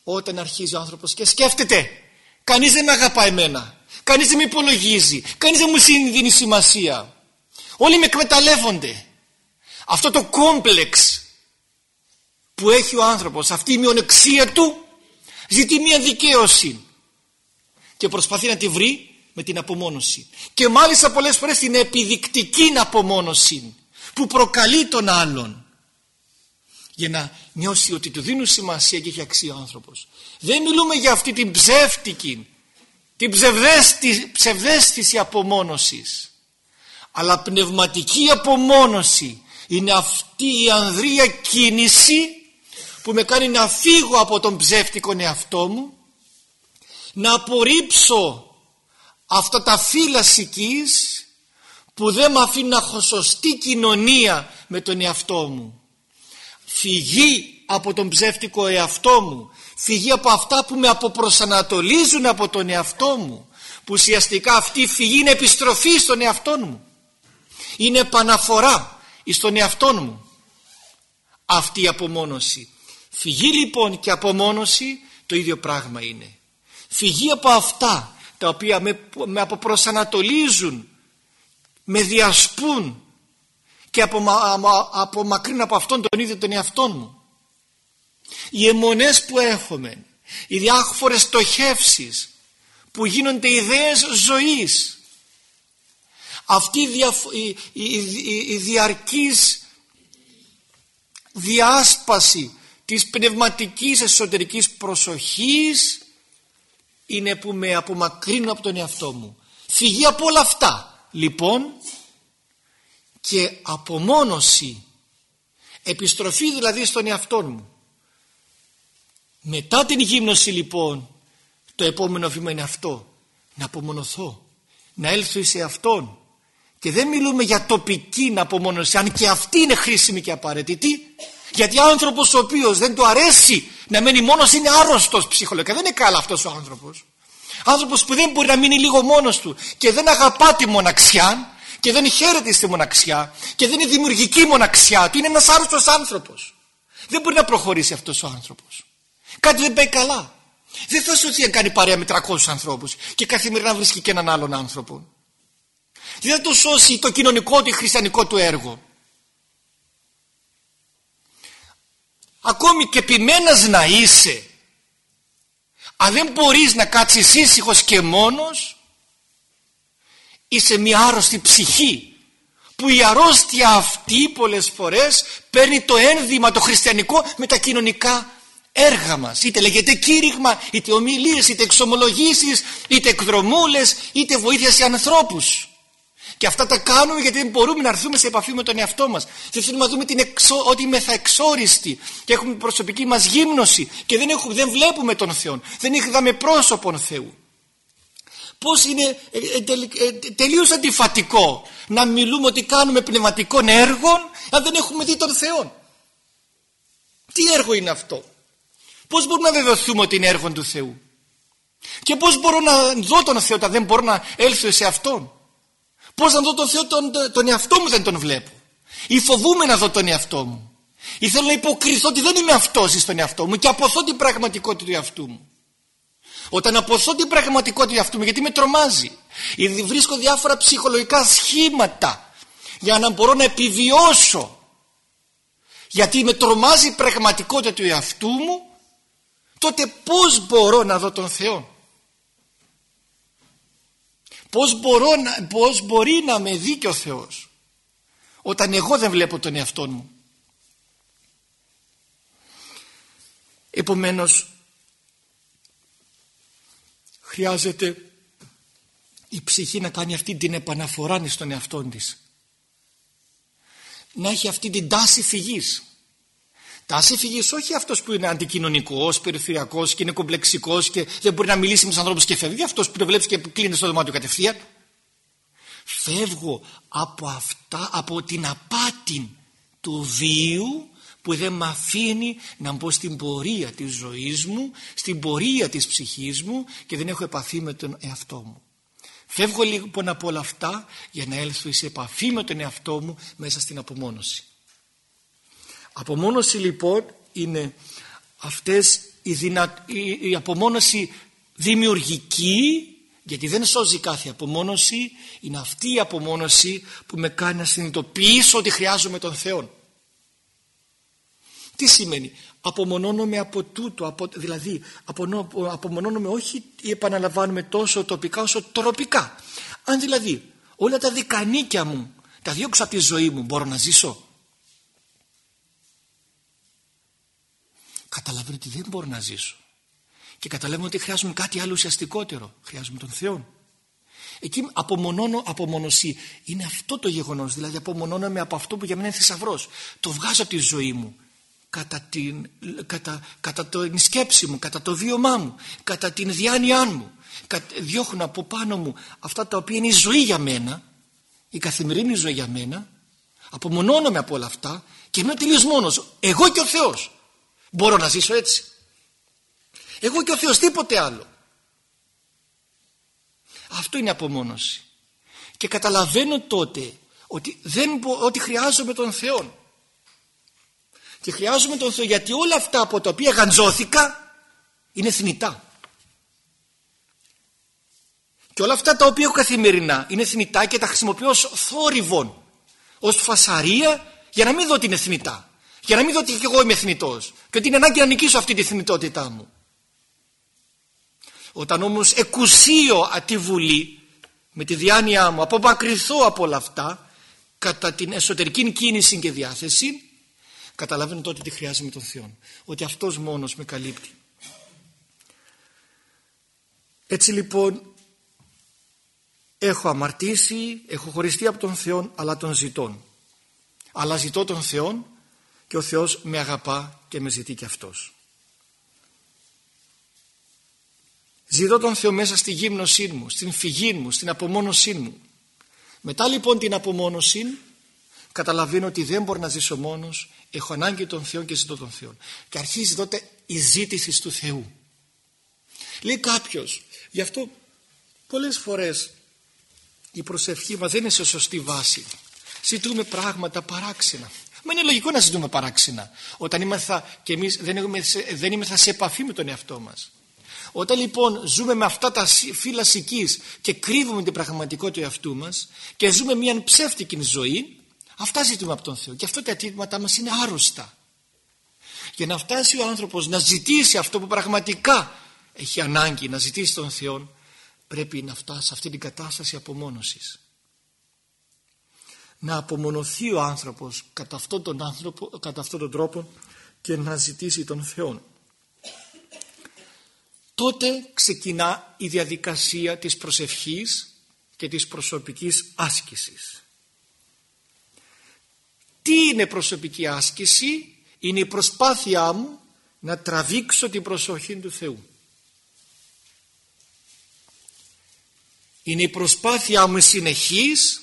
Όταν αρχίζει ο άνθρωπος και σκέφτεται κανείς δεν με αγαπάει εμένα, κανείς δεν με υπολογίζει, κανείς δεν μου δίνει σημασία. Όλοι με εκμεταλλεύονται. Αυτό το κόμπλεξ που έχει ο άνθρωπος, αυτή η μειονεξία του ζητεί μια δικαίωση. Και προσπαθεί να τη βρει με την απομόνωση. Και μάλιστα πολλές φορές την επιδεικτική απομόνωση που προκαλεί τον άλλον. Για να νιώσει ότι του δίνουν σημασία και έχει αξία ο άνθρωπος. Δεν μιλούμε για αυτή την ψεύτικη την ψευδέστηση απομόνωσης. Αλλά πνευματική απομόνωση είναι αυτή η ανδρεία κίνηση που με κάνει να φύγω από τον ψεύτικο εαυτό μου να απορρίψω αυτά τα φύλλα σικής που δεν με αφήνουν να έχω σωστή κοινωνία με τον εαυτό μου. Φυγή από τον ψεύτικο εαυτό μου. Φυγή από αυτά που με αποπροσανατολίζουν από τον εαυτό μου που ουσιαστικά αυτή η φυγή είναι επιστροφή στον εαυτό μου. Είναι επαναφορά στον εαυτό μου. Αυτή η απομόνωση φυγή λοιπόν και απομόνωση το ίδιο πράγμα είναι. Φυγή από αυτά τα οποία με, με αποπροσανατολίζουν, με διασπούν και απομακρύνουν από αυτόν τον ίδιο τον εαυτό μου. Οι αιμονές που έχουμε, οι διάφορες στοχεύσεις που γίνονται ιδέες ζωής, αυτή η, η, η, η διαρκής διάσπαση της πνευματικής εσωτερικής προσοχής είναι που με απομακρύνουν από τον εαυτό μου. Φυγή από όλα αυτά. Λοιπόν και απομόνωση. Επιστροφή δηλαδή στον εαυτό μου. Μετά την γύμνωση λοιπόν το επόμενο βήμα είναι αυτό. Να απομονωθώ. Να έλθω σε Αυτόν. Και δεν μιλούμε για τοπική απομόνωση αν και αυτή είναι χρήσιμη και απαραίτητη. Γιατί άνθρωπος ο οποίος δεν του αρέσει να μένει μόνος είναι άρρωστος ψυχολογικά. Δεν είναι καλά αυτός ο άνθρωπος. Άνθρωπος που δεν μπορεί να μείνει λίγο μόνος του και δεν αγαπά τη μοναξιά και δεν χαίρεται στη μοναξιά και δεν είναι δημιουργική μοναξιά του. Είναι ένας άρρωστος άνθρωπος. Δεν μπορεί να προχωρήσει αυτός ο άνθρωπος. Κάτι δεν πάει καλά. Δεν θα σωθεί αν κάνει παρέα με 300 ανθρώπους και καθημερινά βρίσκει και έναν άλλον άνθρωπο. Δεν θα το σώσει το κοινωνικό του, χριστιανικό του έργο. Ακόμη και ποιμένας να είσαι. Αν δεν μπορείς να κάτσεις ήσυχος και μόνος είσαι μια άρρωστη ψυχή που η αρρώστια αυτή πολλές φορές παίρνει το ένδυμα το χριστιανικό με τα κοινωνικά έργα μας. Είτε λέγεται κήρυγμα είτε ομιλίες είτε εξομολογήσεις είτε εκδρομούλες είτε βοήθεια σε ανθρώπους και αυτά τα κάνουμε γιατί δεν μπορούμε να έρθουμε σε επαφή με τον εαυτό μας. Δεν θέλουμε να δούμε την εξο, ότι είμαστε εξόριστοι και έχουμε προσωπική μας γύμνωση και δεν, έχουμε, δεν βλέπουμε τον Θεό. Δεν είδαμε πρόσωπον Θεού. Πώς είναι ε, ε, ε, τελείως αντιφατικό να μιλούμε ότι κάνουμε πνευματικών έργων αν δεν έχουμε δει τον Θεό. Τι έργο είναι αυτό; Πώς μπορούμε να βεβαιωθούμε ότι είναι έργο του Θεού; Και πώς μπορώ να δω τον Θεό όταν δεν μπορώ να έλθω σε Αυτόν; Πώς να δω τον Θεό τον, τον εαυτό μου δεν τον βλέπω. Ή φοβούμαι να δω τον εαυτό μου. Ή θέλω να υποκριθώ ότι δεν είμαι αυτός στον εαυτό μου και αποθώ την πραγματικότητα του εαυτού μου. Όταν αποθώ την πραγματικότητα του εαυτού μου γιατί με τρομάζει. Ή βρίσκω διάφορα ψυχολογικά σχήματα για να μπορώ να επιβιώσω. Γιατί με τρομάζει η πραγματικότητα του εαυτού μου τότε πώς μπορώ να δω τον Θεό. Πώς, μπορώ να, πώς μπορεί να με δει και ο Θεός όταν εγώ δεν βλέπω τον εαυτό μου. Επομένως χρειάζεται η ψυχή να κάνει αυτή την επαναφορά στον εαυτό της. Να έχει αυτή την τάση φυγής. Τάσης φυγή όχι αυτός που είναι αντικοινωνικός, περιφερειακός και είναι κομπλεξικός και δεν μπορεί να μιλήσει με τους ανθρώπους και φεύγει. Αυτός που το βλέπεις και κλείνει στο δωμάτιο κατευθείαν. Φεύγω από αυτά, από την απάτη του βίου που δεν με αφήνει να μπω στην πορεία της ζωής μου, στην πορεία της ψυχής μου και δεν έχω επαφή με τον εαυτό μου. Φεύγω λοιπόν από όλα αυτά για να έλθω σε επαφή με τον εαυτό μου μέσα στην απομόνωση. Απομόνωση λοιπόν είναι αυτές η, δυνα... η απομόνωση δημιουργική γιατί δεν σώζει κάθε απομόνωση είναι αυτή η απομόνωση που με κάνει να συνειδητοποιήσω ότι χρειάζομαι τον Θεό. Τι σημαίνει; Απομονώνομαι από τούτο από, δηλαδή απομονώνομαι όχι επαναλαμβάνουμε τόσο τοπικά όσο τροπικά αν δηλαδή όλα τα δικανίκια μου τα διώξω από τη ζωή μου μπορώ να ζήσω; Καταλαβαίνω ότι δεν μπορώ να ζήσω. Και καταλαβαίνω ότι χρειάζομαι κάτι άλλο ουσιαστικότερο. Χρειάζομαι τον Θεό. Εκεί απομονώνω, απομονωσή. Είναι αυτό το γεγονός. Δηλαδή απομονώνομαι από αυτό που για μένα είναι θησαυρός. Το βγάζω από τη ζωή μου. Κατά την, κατά, κατά την σκέψη μου, κατά το βίωμά μου, κατά την διάνοιά μου. Διώχνω από πάνω μου αυτά τα οποία είναι η ζωή για μένα, η καθημερινή ζωή για μένα. Απομονώνομαι από όλα αυτά και είμαι τελείως μόνος. Εγώ και ο Θεός. Μπορώ να ζήσω έτσι. Εγώ και ο Θεός τίποτε άλλο. Αυτό είναι απομόνωση. Και καταλαβαίνω τότε ότι, δεν, ότι χρειάζομαι τον Θεό. Και χρειάζομαι τον Θεό γιατί όλα αυτά από τα οποία γαντζώθηκα είναι θνητά. Και όλα αυτά τα οποία έχω καθημερινά είναι θνητά και τα χρησιμοποιώ ως θόρυβον, ως φασαρία για να μην δω ότι είναι θνητά. Για να μην δω ότι και εγώ είμαι θνητός και ότι είναι ανάγκη να νικήσω αυτή τη θνητότητά μου. Όταν όμως εκουσίω τη βουλή με τη διάνοιά μου απομακρυνθώ από όλα αυτά κατά την εσωτερική κίνηση και διάθεση καταλαβαίνω τότε τι χρειάζεται τον Θεό. Ότι Αυτός μόνος με καλύπτει. Έτσι λοιπόν έχω αμαρτήσει, έχω χωριστεί από τον Θεό αλλά τον ζητώ. Αλλά ζητώ τον Θεό και ο Θεός με αγαπά και με ζητεί και Αυτός. Ζητώ τον Θεό μέσα στη γύμνωσή μου, στην φυγή μου, στην απομόνωσή μου. Μετά λοιπόν την απομόνωση καταλαβαίνω ότι δεν μπορώ να ζήσω μόνος, έχω ανάγκη τον Θεό και ζητώ τον Θεό. Και αρχίζει τότε η ζήτηση του Θεού. Λέει κάποιος, γι' αυτό πολλές φορές η προσευχή μας δεν είναι σε σωστή βάση. Ζητούμε πράγματα παράξενα. Μα είναι λογικό να ζητούμε παράξενα. Όταν είμαστε και εμείς δεν, είμαστε, δεν είμαστε σε επαφή με τον εαυτό μας. Όταν λοιπόν ζούμε με αυτά τα φύλλα σικής και κρύβουμε την πραγματικότητα του εαυτού μας και ζούμε μια ψεύτικη ζωή, αυτά ζητούμε από τον Θεό. Και αυτά τα αιτήματά μας είναι άρρωστα. Για να φτάσει ο άνθρωπος να ζητήσει αυτό που πραγματικά έχει ανάγκη να ζητήσει τον Θεό, πρέπει να φτάσει σε αυτή την κατάσταση απομόνωσης. Να απομονωθεί ο άνθρωπος κατά αυτόν τον, άνθρωπο, κατά αυτόν τον τρόπο και να ζητήσει τον Θεό τότε ξεκινά η διαδικασία της προσευχής και της προσωπικής άσκησης. Τι είναι προσωπική άσκηση; Είναι η προσπάθειά μου να τραβήξω την προσοχή του Θεού. Είναι η προσπάθειά μου συνεχής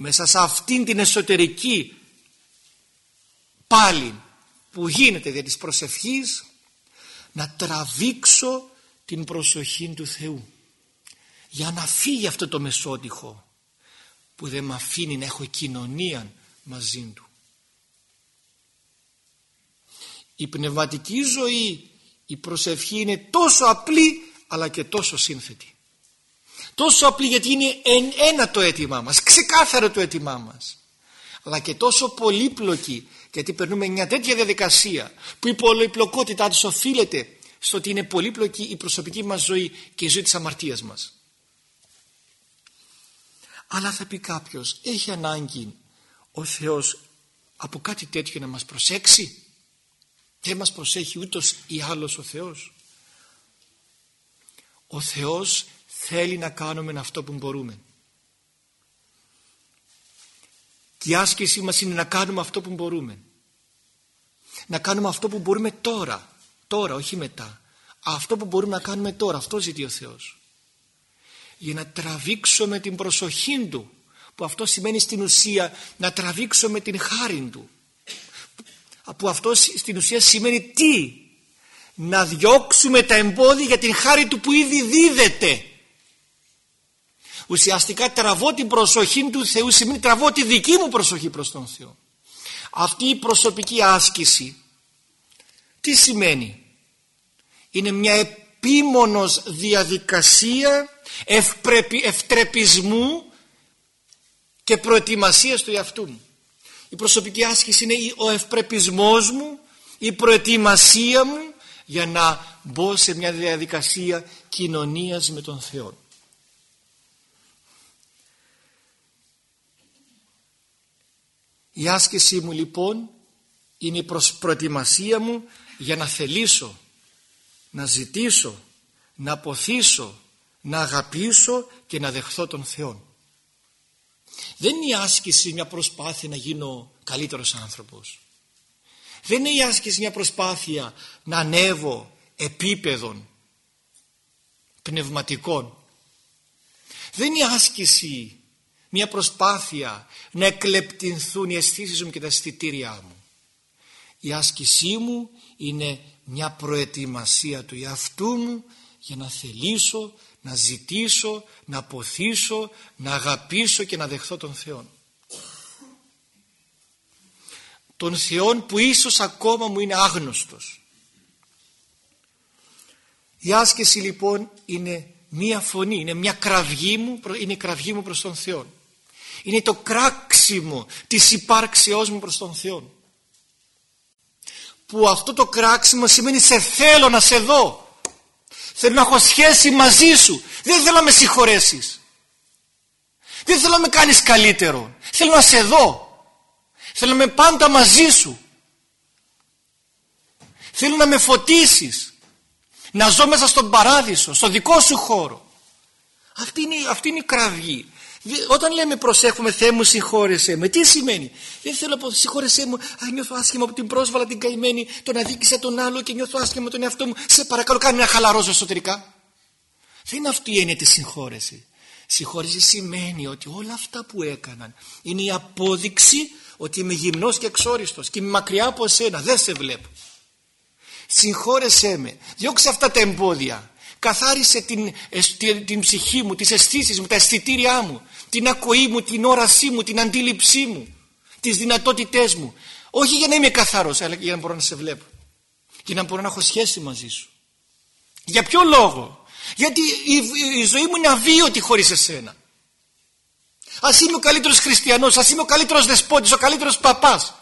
μέσα σε αυτήν την εσωτερική πάλι που γίνεται δια της προσευχής να τραβήξω την προσοχή του Θεού για να φύγει αυτό το μεσότυχο που δεν με αφήνει να έχω κοινωνία μαζί του. Η πνευματική ζωή, η προσευχή είναι τόσο απλή αλλά και τόσο σύνθετη. Τόσο απλή γιατί είναι ένα το αίτημά μας, ξεκάθαρο το αίτημά μας. Αλλά και τόσο πολύπλοκη γιατί περνούμε μια τέτοια διαδικασία που η πολυπλοκότητά της οφείλεται στο ότι είναι πολύπλοκη η προσωπική μας ζωή και η ζωή της αμαρτίας μας. Αλλά θα πει κάποιος, έχει ανάγκη ο Θεός από κάτι τέτοιο να μας προσέξει; Δεν μας προσέχει ούτως ή άλλος ο Θεός. Ο Θεός θέλει να κάνουμε αυτό που μπορούμε. Και η άσκησή μας είναι να κάνουμε αυτό που μπορούμε. Να κάνουμε αυτό που μπορούμε τώρα. Τώρα, όχι μετά. Αυτό που μπορούμε να κάνουμε τώρα. Αυτό ζητεί ο Θεός. Για να τραβήξουμε την προσοχή Του. Που αυτό σημαίνει στην ουσία να τραβήξουμε την χάρη Του. Που αυτό στην ουσία σημαίνει τι; Να διώξουμε τα εμπόδια για την χάρη Του που ήδη δίδεται ουσιαστικά τραβώ την προσοχή του Θεού σημαίνει τραβώ τη δική μου προσοχή προς τον Θεό. Αυτή η προσωπική άσκηση τι σημαίνει; Είναι μια επίμονος διαδικασία ευπρεπι, ευτρεπισμού και προετοιμασίας του εαυτού μου. Η προσωπική άσκηση είναι ο ευπρεπισμός μου η προετοιμασία μου για να μπω σε μια διαδικασία κοινωνίας με τον Θεό Η άσκησή μου λοιπόν είναι η προετοιμασία μου για να θελήσω, να ζητήσω, να αποθήσω, να αγαπήσω και να δεχθώ τον Θεό. Δεν είναι η άσκηση μια προσπάθεια να γίνω καλύτερος άνθρωπος. Δεν είναι η άσκηση μια προσπάθεια να ανέβω επίπεδων πνευματικών. Δεν είναι η άσκηση μια προσπάθεια να εκλεπτυνθούν οι αισθήσεις μου και τα αισθητήριά μου. Η άσκησή μου είναι μια προετοιμασία του εαυτού μου για να θελήσω, να ζητήσω, να ποθήσω, να αγαπήσω και να δεχθώ τον Θεό. Τον Θεό που ίσως ακόμα μου είναι άγνωστος. Η άσκηση λοιπόν είναι μία φωνή, είναι μια κραυγή μου, είναι η κραυγή μου προς τον Θεό. Είναι το κράξιμο της υπάρξεώς μου προς τον Θεό. Που αυτό το κράξιμο σημαίνει σε θέλω να σε δω. Θέλω να έχω σχέση μαζί σου. Δεν θέλω να με συγχωρέσεις. Δεν θέλω να με κάνεις καλύτερο. Θέλω να σε δω. Θέλω να είμαι πάντα μαζί σου. Θέλω να με φωτίσεις. Να ζω μέσα στον παράδεισο, στο δικό σου χώρο. Αυτή είναι, αυτή είναι η κραυγή. Όταν λέμε προσέχουμε Θεέ μου συγχώρεσέ με, τι σημαίνει; Δεν θέλω να πω συγχώρεσέ μου, α, νιώθω άσχημα από την πρόσβαλα την καημένη, τον αδίκησα τον άλλο και νιώθω άσχημα με τον εαυτό μου. Σε παρακαλώ κάνει να χαλαρώσω εσωτερικά. Δεν είναι αυτή η έννοια της συγχώρεση. Συγχώρεση σημαίνει ότι όλα αυτά που έκαναν είναι η απόδειξη ότι είμαι γυμνός και εξόριστος και είμαι μακριά από εσένα, δεν σε βλέπω. Συγχώρεσέ με, διώξε αυτά τα εμπόδια, καθάρισε την, την, την ψυχή μου, τις αισθήσεις μου, τα αισθητήριά μου, την ακοή μου, την όρασή μου, την αντίληψή μου, τις δυνατότητές μου. Όχι για να είμαι καθαρός, αλλά για να μπορώ να σε βλέπω. Για να μπορώ να έχω σχέση μαζί σου. Για ποιο λόγο; Γιατί η, η ζωή μου είναι αβίωτη χωρίς εσένα. Ας είμαι ο καλύτερος χριστιανός, ας είμαι ο καλύτερος δεσπότης, ο καλύτερος παπάς.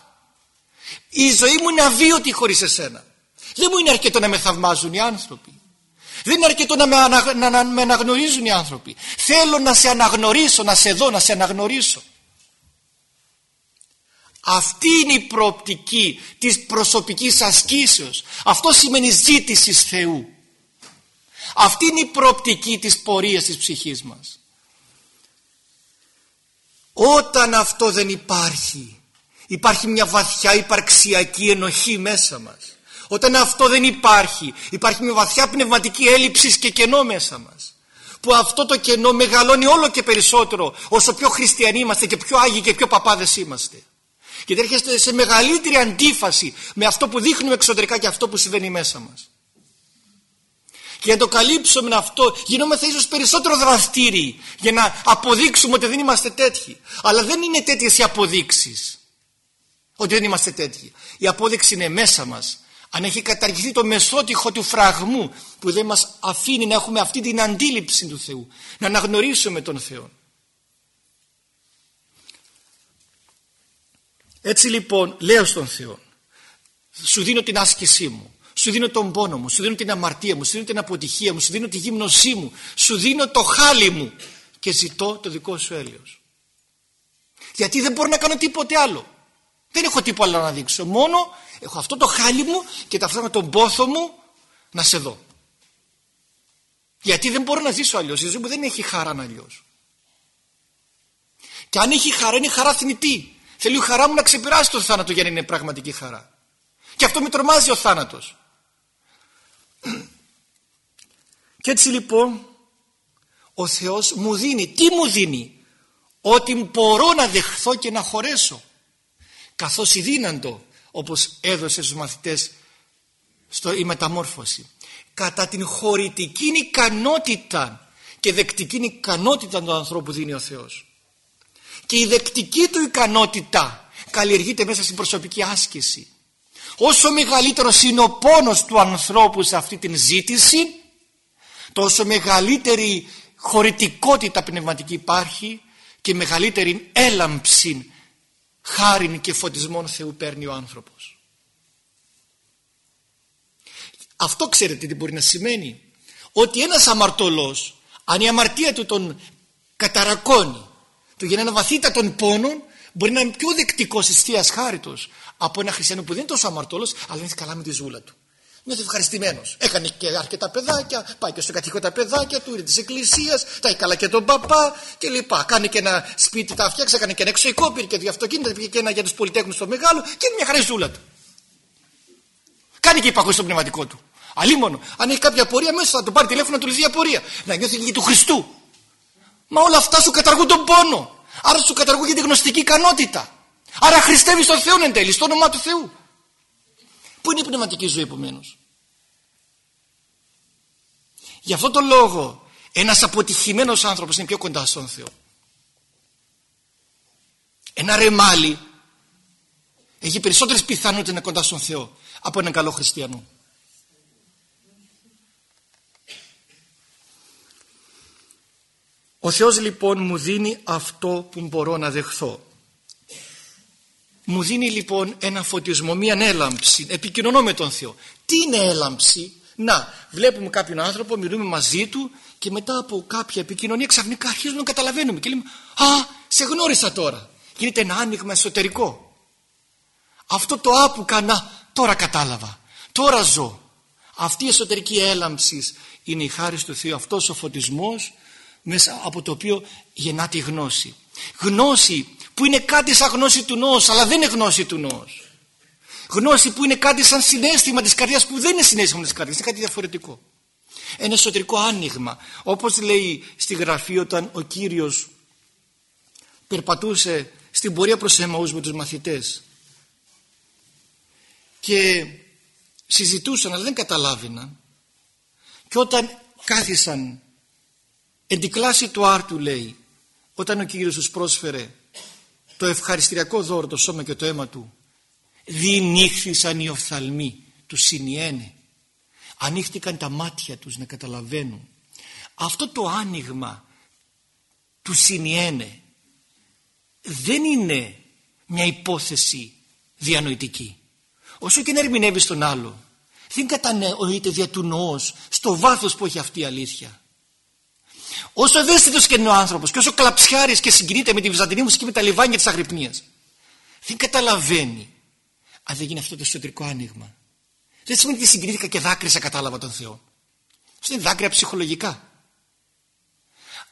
Η ζωή μου είναι αβίωτη χωρίς εσένα. Δεν μου είναι αρκετό να με θαυμάζουν οι άνθρωποι. Δεν είναι αρκετό να με, να, να με αναγνωρίζουν οι άνθρωποι. Θέλω να σε αναγνωρίσω, να σε δω, να σε αναγνωρίσω. Αυτή είναι η προοπτική της προσωπικής ασκήσεως. Αυτό σημαίνει ζήτηση Θεού. Αυτή είναι η προοπτική της πορείας της ψυχής μας. Όταν αυτό δεν υπάρχει, υπάρχει μια βαθιά υπαρξιακή ενοχή μέσα μας. Όταν αυτό δεν υπάρχει, υπάρχει μια βαθιά πνευματική έλλειψη και κενό μέσα μας. Που αυτό το κενό μεγαλώνει όλο και περισσότερο όσο πιο χριστιανοί είμαστε και πιο άγιοι και πιο παπάδες είμαστε. Και έρχεστε σε μεγαλύτερη αντίφαση με αυτό που δείχνουμε εξωτερικά και αυτό που συμβαίνει μέσα μας. Και να το καλύψουμε αυτό γινόμεθα ίσως περισσότερο δραστήριοι για να αποδείξουμε ότι δεν είμαστε τέτοιοι. Αλλά δεν είναι τέτοιες οι αποδείξεις ότι δεν είμαστε τέτοιοι. Η απόδειξη είναι μέσα μας. Αν έχει καταργηθεί το μεσότυχο του φραγμού που δεν μας αφήνει να έχουμε αυτή την αντίληψη του Θεού. Να αναγνωρίσουμε τον Θεό. Έτσι λοιπόν λέω στον Θεό σου δίνω την άσκησή μου σου δίνω τον πόνο μου, σου δίνω την αμαρτία μου, σου δίνω την αποτυχία μου, σου δίνω τη γύμνωσή μου, σου δίνω το χάλι μου και ζητώ το δικό σου έλεος. Γιατί δεν μπορώ να κάνω τίποτε άλλο. Δεν έχω τίποτα άλλο να δείξω. Μόνο έχω αυτό το χάλι μου και ταυτόχρονα τον πόθο μου να σε δω. Γιατί δεν μπορώ να ζήσω αλλιώς. Η ζωή μου δεν έχει χαρά αλλιώς. Και αν έχει χαρά είναι χαρά θνητή. Θέλει η χαρά μου να ξεπεράσει το θάνατο για να είναι πραγματική χαρά. Και αυτό με τρομάζει ο θάνατος. Και έτσι λοιπόν ο Θεός μου δίνει, τι μου δίνει, ότι μπορώ να δεχθώ και να χωρέσω. Καθώς η δύναντο όπως έδωσε στους μαθητές στο, η μεταμόρφωση. Κατά την χωρητική ικανότητα και δεκτική ικανότητα του ανθρώπου δίνει ο Θεός. Και η δεκτική του ικανότητα καλλιεργείται μέσα στην προσωπική άσκηση. Όσο μεγαλύτερος είναι ο πόνος του ανθρώπου σε αυτή την ζήτηση τόσο μεγαλύτερη χωρητικότητα πνευματική υπάρχει και μεγαλύτερη έλαμψη χάριν και φωτισμόν Θεού παίρνει ο άνθρωπος. Αυτό ξέρετε τι μπορεί να σημαίνει. Ότι ένας αμαρτωλός αν η αμαρτία του τον καταρακώνει του γίνει ένα βαθύτατον πόνο μπορεί να είναι πιο δεκτικός της Θείας Χάριτος από ένα χριστιανό που δεν είναι τόσο αμαρτωλός αλλά είναι καλά με τη ζούλα του. Νιώθει ευχαριστημένος. Έκανε και αρκετά παιδάκια, πάει και στο κατοικό τα παιδάκια του, είναι της εκκλησίας, τα έχει καλά και τον παπά κλπ. Κάνει και ένα σπίτι, τα φτιάξει, έκανε και ένα εξωικό, πήρε και δύο αυτοκίνητα, πήγε και ένα για τους πολυτέχνους στο μεγάλο και είναι μια χαρά ζούλα του. Κάνει και υπακούει στο πνευματικό του. Αλίμονο, αν έχει κάποια πορεία μέσα θα το πάρει τηλέφωνο να του λυθεί απορία. Να νιώθει και του Χριστού. Μα όλα αυτά σου καταργούν τον πόνο. Άρα σου καταργούν και τη γνωστική ικανότητα. Άρα χριστεύει στον Θεό εν τέλει, στο όνομα του Θεού. Πού είναι η πνευματική ζωή επομένως; Γι' αυτό το λόγο ένας αποτυχημένος άνθρωπος είναι πιο κοντά στον Θεό. Ένα ρεμάλι έχει περισσότερες πιθανότητες να κοντά στον Θεό από έναν καλό χριστιανό. Ο Θεός λοιπόν μου δίνει αυτό που μπορώ να δεχθώ. Μου δίνει λοιπόν ένα φωτισμό, μία έλαμψη. Επικοινωνώ με τον Θεό. Τι είναι έλαμψη; Να, βλέπουμε κάποιον άνθρωπο, μιλούμε μαζί του και μετά από κάποια επικοινωνία ξαφνικά αρχίζουμε να καταλαβαίνουμε και λέμε «Α, σε γνώρισα τώρα». Γίνεται ένα άνοιγμα εσωτερικό. Αυτό το «Α» που κανά, τώρα κατάλαβα. Τώρα ζω. Αυτή η εσωτερική έλαμψη είναι η χάρη του Θεού. Αυτός ο φωτισμός μέσα από το οποίο γεννά τη γνώση. Γνώση που είναι κάτι σαν γνώση του νόος αλλά δεν είναι γνώση του νόος. Γνώση που είναι κάτι σαν συνέστημα της καρδιάς που δεν είναι συνέστημα της καρδιάς, είναι κάτι διαφορετικό. Ένα εσωτερικό άνοιγμα. Όπως λέει στη γραφή όταν ο Κύριος περπατούσε στην πορεία προς Εμαούς με τους μαθητές και συζητούσαν αλλά δεν καταλάβαιναν και όταν κάθισαν εν τη κλάση του άρτου λέει όταν ο Κύριος τους πρόσφερε το ευχαριστηριακό δώρο το σώμα και το αίμα του διηνύχθησαν οι οφθαλμοί τους συνιένε ανοίχτηκαν τα μάτια τους να καταλαβαίνουν. Αυτό το άνοιγμα τους συνιένε δεν είναι μια υπόθεση διανοητική. Όσο και να ερμηνεύει τον άλλο δεν κατανοείται δια του νοός στο βάθος που έχει αυτή η αλήθεια όσο ευαίσθητος και είναι ο άνθρωπος και όσο κλαψιάρης και συγκινείται με τη βυζαντινή μουσική με τα λιβάνια της αγρυπνίας, δεν καταλαβαίνει αν δεν γίνει αυτό το εσωτερικό άνοιγμα. Δεν σημαίνει ότι συγκινήθηκα και δάκρυσα κατάλαβα τον Θεό. Αυτό είναι δάκρυα ψυχολογικά.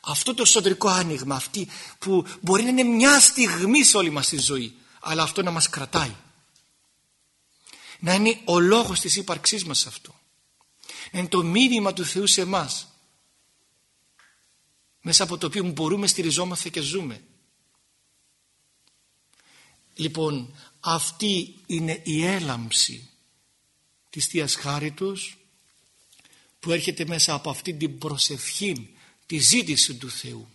Αυτό το εσωτερικό άνοιγμα, αυτή που μπορεί να είναι μια στιγμή σε όλη μας τη ζωή, αλλά αυτό να μας κρατάει. Να είναι ο λόγος της ύπαρξής μας αυτό. Να είναι το μήνυμα του Θεού σε εμάς μέσα από το οποίο μπορούμε στηριζόμαστε και ζούμε. Λοιπόν, αυτή είναι η έλαμψη της Θείας Χάριτος που έρχεται μέσα από αυτή την προσευχή, τη ζήτηση του Θεού.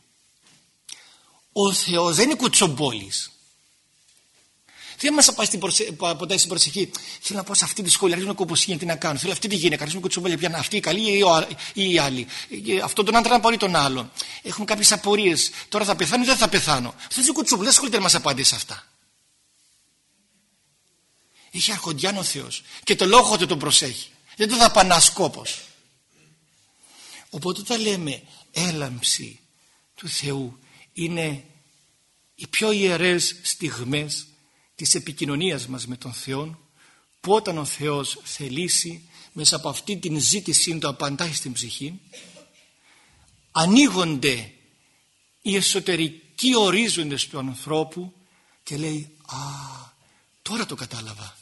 Ο Θεός δεν είναι κουτσομπόλης. Δεν μας πάει στην προσε... ποτέ στην προσευχή. Θέλω να πω σε αυτή τη σχολή, αρχίζω να κομποσύνει τι να κάνω. Θέλω αυτή τη γυναίκα, αρχίζω να κουτσομπολιά πια αυτή η καλή ή, ο... ή η άλλη. Αυτό τον άντρα να πάρει τον άλλον. Έχουμε κάποιες απορίες. Τώρα θα πεθάνω ή δεν θα πεθάνω. Αυτό είναι κουτσομπολιά, δεν ασχολείται να μας απαντήσει αυτά. Είχε αρχοντιάνο ο Θεός και το λόγο του τον προσέχει. Δεν το δαπανά σκόπος. Οπότε όταν λέμε έλαμψη του Θεού είναι οι πιο ιερές στιγμές της επικοινωνίας μας με τον Θεό που όταν ο Θεός θελήσει μέσα από αυτή την ζήτησή του απαντάει στην ψυχή ανοίγονται οι εσωτερικοί ορίζοντες του ανθρώπου και λέει «Α, τώρα το κατάλαβα».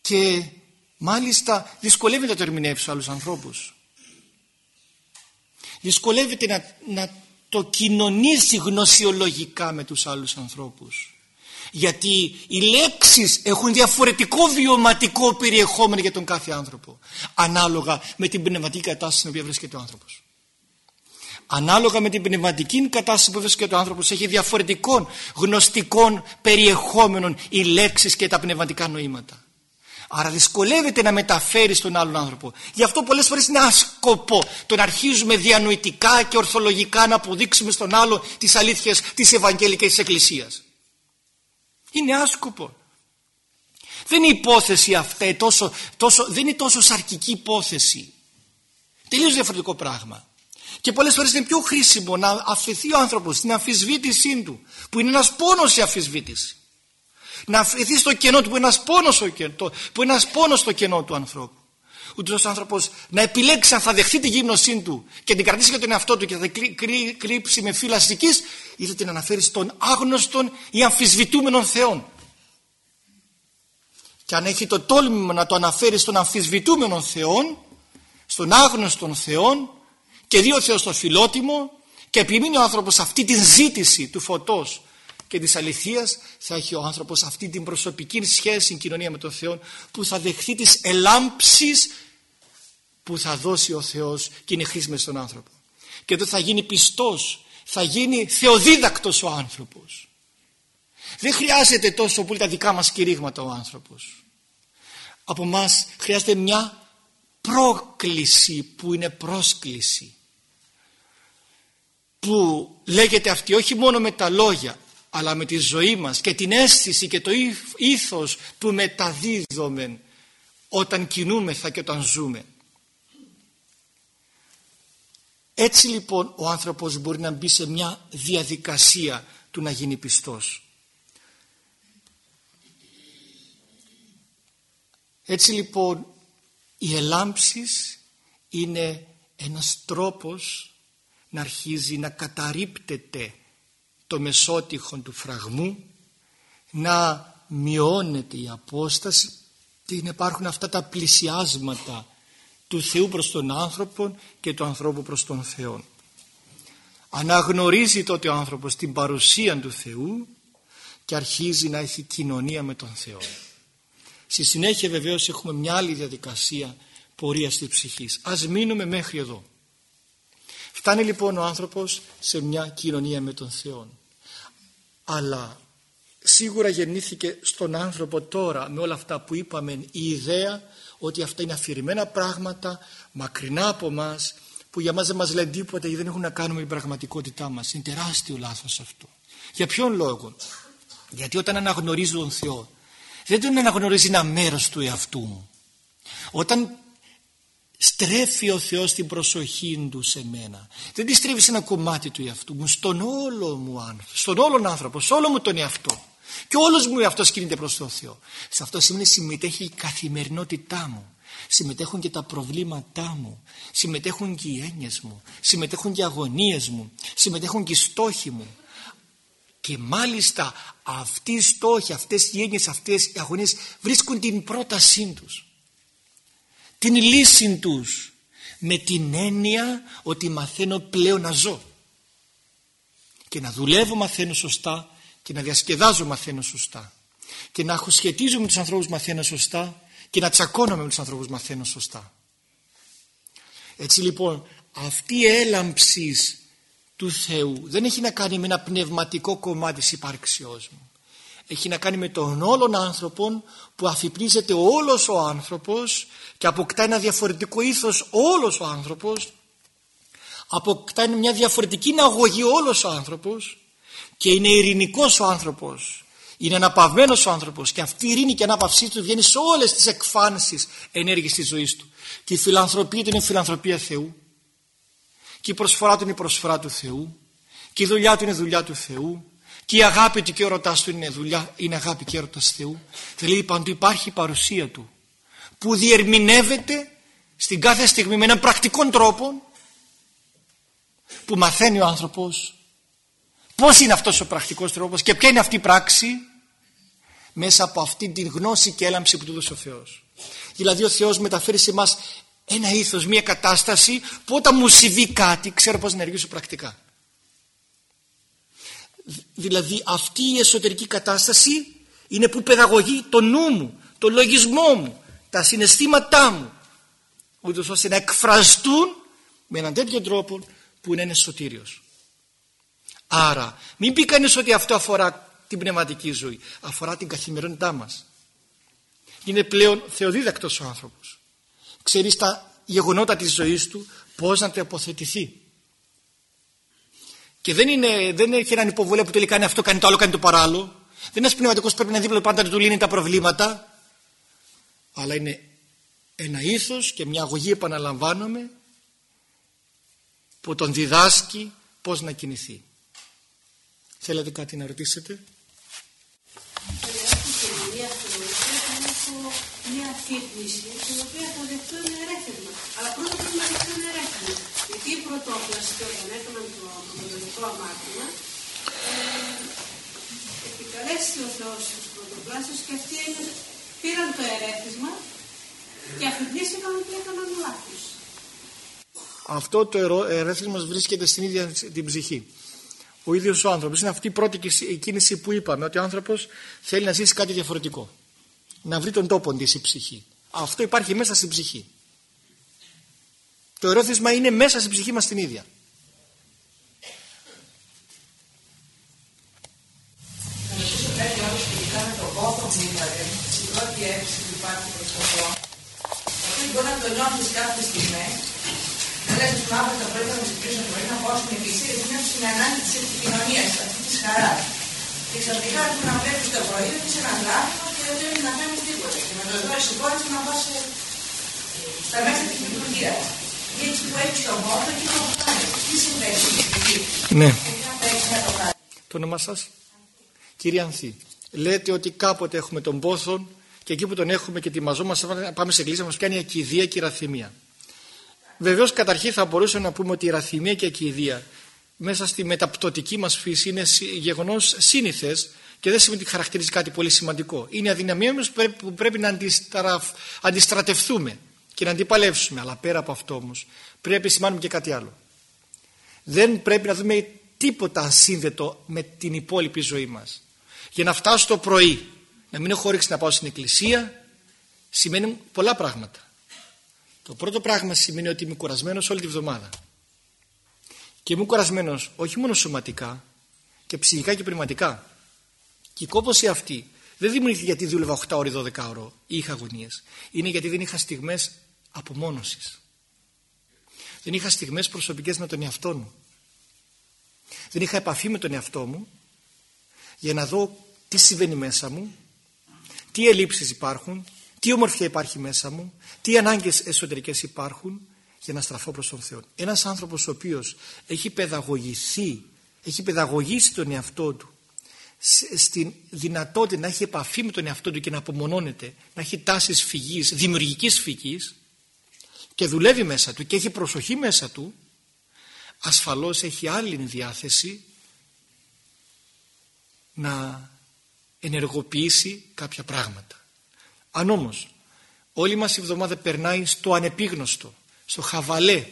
Και μάλιστα δυσκολεύεται να το ερμηνεύσει άλλους ανθρώπους. Δυσκολεύεται να, να το κοινωνήσει γνωσιολογικά με τους άλλους ανθρώπους γιατί οι λέξεις έχουν διαφορετικό βιωματικό περιεχόμενο για τον κάθε άνθρωπο ανάλογα με την πνευματική κατάσταση στην οποία βρίσκεται ο άνθρωπος ανάλογα με την πνευματική κατάσταση που βρίσκεται ο άνθρωπος έχει διαφορετικών γνωστικών περιεχόμενων οι λέξεις και τα πνευματικά νοήματα Άρα δυσκολεύεται να μεταφέρει στον άλλον άνθρωπο. Γι' αυτό πολλές φορές είναι άσκοπο το να αρχίζουμε διανοητικά και ορθολογικά να αποδείξουμε στον άλλο τις αλήθειες της Ευαγγελικής της Εκκλησίας. Είναι άσκοπο. Δεν είναι υπόθεση αυτή, τόσο, τόσο, δεν είναι τόσο σαρκική υπόθεση. Τελείως διαφορετικό πράγμα. Και πολλές φορές είναι πιο χρήσιμο να αφαιθεί ο άνθρωπος στην αμφισβήτησή του, που είναι ένας πόνος η αμφισβήτηση. Να αφαιθεί στο κενό του, που είναι ένας πόνος, που είναι ένας πόνος στο κενό του ανθρώπου. Ούτως ο άνθρωπος να επιλέξει αν θα δεχθεί τη γύμνωσή του και την κρατήσει για τον εαυτό του και θα κρύψει με φύλλα αστικής, ή θα την αναφέρει στον άγνωστον ή αμφισβητούμενον Θεόν. Και αν έχει το τόλμημα να το αναφέρει στον αμφισβητούμενον Θεόν, στον άγνωστον Θεόν και δύο Θεός στο φιλότιμο και επιμείνει ο άνθρωπος αυτή την ζήτηση του φωτός και της αληθείας θα έχει ο άνθρωπος αυτή την προσωπική σχέση κοινωνία με τον Θεό που θα δεχθεί τις ελάμψεις που θα δώσει ο Θεός και είναι χρήσιμες στον άνθρωπο. Και τότε θα γίνει πιστός, θα γίνει θεοδίδακτος ο άνθρωπος. Δεν χρειάζεται τόσο πολύ τα δικά μας κηρύγματα ο άνθρωπος. Από μας χρειάζεται μια πρόκληση που είναι πρόσκληση. που λέγεται αυτή όχι μόνο με τα λόγια αλλά με τη ζωή μας και την αίσθηση και το ήθος που μεταδίδουμε όταν κινούμεθα και όταν ζούμε. Έτσι λοιπόν ο άνθρωπος μπορεί να μπει σε μια διαδικασία του να γίνει πιστός. Έτσι λοιπόν οι ελάμψεις είναι ένας τρόπος να αρχίζει να καταρρύπτεται το μεσότυχο του φραγμού να μειώνεται η απόσταση και να υπάρχουν αυτά τα πλησιάσματα του Θεού προς τον άνθρωπο και του ανθρώπου προς τον Θεό. Αναγνωρίζει τότε ο άνθρωπος την παρουσία του Θεού και αρχίζει να έχει κοινωνία με τον Θεό. Στη συνέχεια βεβαίως έχουμε μια άλλη διαδικασία πορείας της ψυχής. Ας μείνουμε μέχρι εδώ. Φτάνει λοιπόν ο άνθρωπος σε μια κοινωνία με τον Θεό. Αλλά σίγουρα γεννήθηκε στον άνθρωπο τώρα με όλα αυτά που είπαμε η ιδέα ότι αυτά είναι αφηρημένα πράγματα μακρινά από μας που για μας δεν μας λένε τίποτα γιατί δεν έχουν να κάνουν με την πραγματικότητά μας. Είναι τεράστιο λάθος αυτό. Για ποιον λόγο; Γιατί όταν αναγνωρίζω τον Θεό δεν τον αναγνωρίζει ένα μέρος του εαυτού μου. Όταν στρέφει ο Θεός την προσοχή τους σε μένα. Δεν τη στρέφει σε ένα κομμάτι του εαυτού μου, στον όλο μου άνθρωπο, στον όλον άνθρωπο, σε όλο μου τον εαυτό. Και όλος μου εαυτός κινείται προς τον Θεό. Σε αυτό σημαίνει συμμετέχει η καθημερινότητά μου. Συμμετέχουν και τα προβλήματά μου. Συμμετέχουν και οι έννοιες μου. Συμμετέχουν και οι αγωνίες μου. Συμμετέχουν και οι στόχοι μου. Και μάλιστα αυτοί οι στόχοι, αυτές οι έννοιες, αυτές οι αγωνίες βρίσκουν την πρότασή τους την λύση τους με την έννοια ότι μαθαίνω πλέον να ζω. Και να δουλεύω μαθαίνω σωστά και να διασκεδάζω μαθαίνω σωστά. Και να σχετίζω με τους ανθρώπους μαθαίνω σωστά και να τσακώνομαι με τους ανθρώπους μαθαίνω σωστά. Έτσι λοιπόν αυτή η έλαμψης του Θεού δεν έχει να κάνει με ένα πνευματικό κομμάτι της υπάρξεώς μου έχει να κάνει με τον όλον άνθρωπο που αφυπνίζεται όλος ο άνθρωπος και αποκτά ένα διαφορετικό ήθος όλος ο άνθρωπος αποκτά μια διαφορετική αγωγή όλος ο άνθρωπος και είναι ειρηνικός ο άνθρωπος. Είναι αναπαυμένος ο άνθρωπος και αυτή η ειρήνη και ανάπαυσή του βγαίνει σε όλες τις εκφάνσεις ενέργειες της ζωής του. Και η φιλανθρωπία του είναι η φιλανθρωπία Θεού. Και η προσφορά του είναι η προσφορά του Θεού. Και η δουλειά του είναι η δουλειά του Θεού και η αγάπη του και ο ρωτάς του είναι δουλειά, είναι αγάπη και έρωτας Θεού. Δηλαδή παντού υπάρχει η παρουσία του που διερμηνεύεται στην κάθε στιγμή με έναν πρακτικό τρόπο που μαθαίνει ο άνθρωπος πώς είναι αυτός ο πρακτικός τρόπος και ποια είναι αυτή η πράξη μέσα από αυτή την γνώση και έλαμψη που του δώσε ο Θεός. Δηλαδή ο Θεός μεταφέρει σε εμάς ένα ήθος, μια κατάσταση που όταν μου συμβεί κάτι ξέρω πώς να ενεργήσω πρακτικά. Δηλαδή αυτή η εσωτερική κατάσταση είναι που παιδαγωγεί το νου μου, το λογισμό μου, τα συναισθήματά μου ούτως ώστε να εκφραστούν με έναν τέτοιο τρόπο που είναι σωτήριος. Άρα μην πει κανείς ότι αυτό αφορά την πνευματική ζωή, αφορά την καθημερινότητά μας. Είναι πλέον θεοδίδακτος ο άνθρωπος. Ξέρεις τα γεγονότα της ζωής του πώς να τα αποθετηθεί. Και δεν, είναι, δεν έχει έναν υποβολέα που τελικά κάνει αυτό, κάνει το άλλο, κάνει το παράλληλο. Δεν είναι ένας πνευματικός που πρέπει να δίπλα πάντα του λύνει τα προβλήματα. Αλλά είναι ένα ήθο και μια αγωγή, επαναλαμβάνομαι, που τον διδάσκει πώς να κινηθεί. Θέλετε κάτι να ρωτήσετε; μια αφύπνιση την οποία θα δεχτώ ένα ερέθισμα. Αλλά πρώτα πρέπει να δεχτώ ένα ερέθισμα. Γιατί η πρωτόκλαση και όταν έκαναν το πρωτοδικό αμάρτημα ε, επικαλέσει ο Θεός στους πρωτοπλάσεις και αυτοί πήραν το ερέθισμα και αφυπνίστηκαν ότι έκαναν λάθος. Αυτό το ερέθισμα βρίσκεται στην ίδια την ψυχή. Ο ίδιος ο άνθρωπος. Είναι αυτή η πρώτη κίνηση που είπαμε ότι ο άνθρωπος θέλει να ζήσει κάτι διαφορετικό να βρει τον τόπο της η ψυχή. Αυτό υπάρχει μέσα στην ψυχή. Το ερώτημα είναι μέσα στην ψυχή μας την ίδια. Μπορεί να το νιώθεις κάθε στιγμή, να τέσσερι του Αύριο το πρωί θα μου ζητήσουν το πρωί να πω στην εκκλησία γιατί είναι στην ανάγκη τη επικοινωνία, αυτή τη χαρά. Και ξαφνικά έρχομαι να βλέπει το πρωί ότι είσαι ένα γράφημα και δεν θέλει να κάνει τίποτα. Και με το ζώο σηκώνει να πα στα μέσα της λειτουργία. Και έτσι που έχει τον πόνο και το κάνει. Τι συμβαίνει στην εκκλησία. Ναι. Και τι να παίξει να το κάνει. Το όνομά σας, κύριε Ανθή. Λέτε ότι κάποτε έχουμε τον πόθον και εκεί που τον έχουμε και ετοιμαζόμαστε να πάμε σε εκκλησία μας πιάνει ακιδεία και ραθυμία. Βεβαίως καταρχήν θα μπορούσαμε να πούμε ότι η ραθυμία και η ακιδεία μέσα στη μεταπτωτική μας φύση είναι γεγονός σύνηθες και δεν σημαίνει ότι χαρακτηρίζει κάτι πολύ σημαντικό. Είναι αδυναμία μας που πρέπει να αντιστραφ... αντιστρατευτούμε και να αντιπαλεύσουμε. Αλλά πέρα από αυτό όμως πρέπει να επισημάνουμε και κάτι άλλο. Δεν πρέπει να δούμε τίποτα ασύνδετο με την υπόλοιπη ζωή μας. Για να φτάσω το πρωί να μην έχω όρεξη να πάω στην εκκλησία σημαίνει πολλά πράγματα. Το πρώτο πράγμα σημαίνει ότι είμαι κουρασμένος όλη τη βδομάδα. Και είμαι κουρασμένος όχι μόνο σωματικά και ψυχικά και πνευματικά. Και η κόπωση αυτή δεν δημιουργήθηκε γιατί δούλευα 8 ώρες 12 ώρο ή είχα αγωνίες. Είναι γιατί δεν είχα στιγμές απομόνωσης. Δεν είχα στιγμές προσωπικές με τον εαυτό μου. Δεν είχα επαφή με τον εαυτό μου για να δω τι συμβαίνει μέσα μου τι ελλείψεις υπάρχουν, τι ομορφιά υπάρχει μέσα μου, τι ανάγκες εσωτερικές υπάρχουν για να στραφώ προς τον Θεό. Ένας άνθρωπος ο οποίος έχει παιδαγωγηθεί, έχει παιδαγωγήσει τον εαυτό του στην δυνατότητα να έχει επαφή με τον εαυτό του και να απομονώνεται, να έχει τάσεις φυγής, δημιουργικής φυγής και δουλεύει μέσα του και έχει προσοχή μέσα του, ασφαλώς έχει άλλη διάθεση να ενεργοποιήσει κάποια πράγματα. Αν όμως όλη μας η εβδομάδα περνάει στο ανεπίγνωστο, στο χαβαλέ,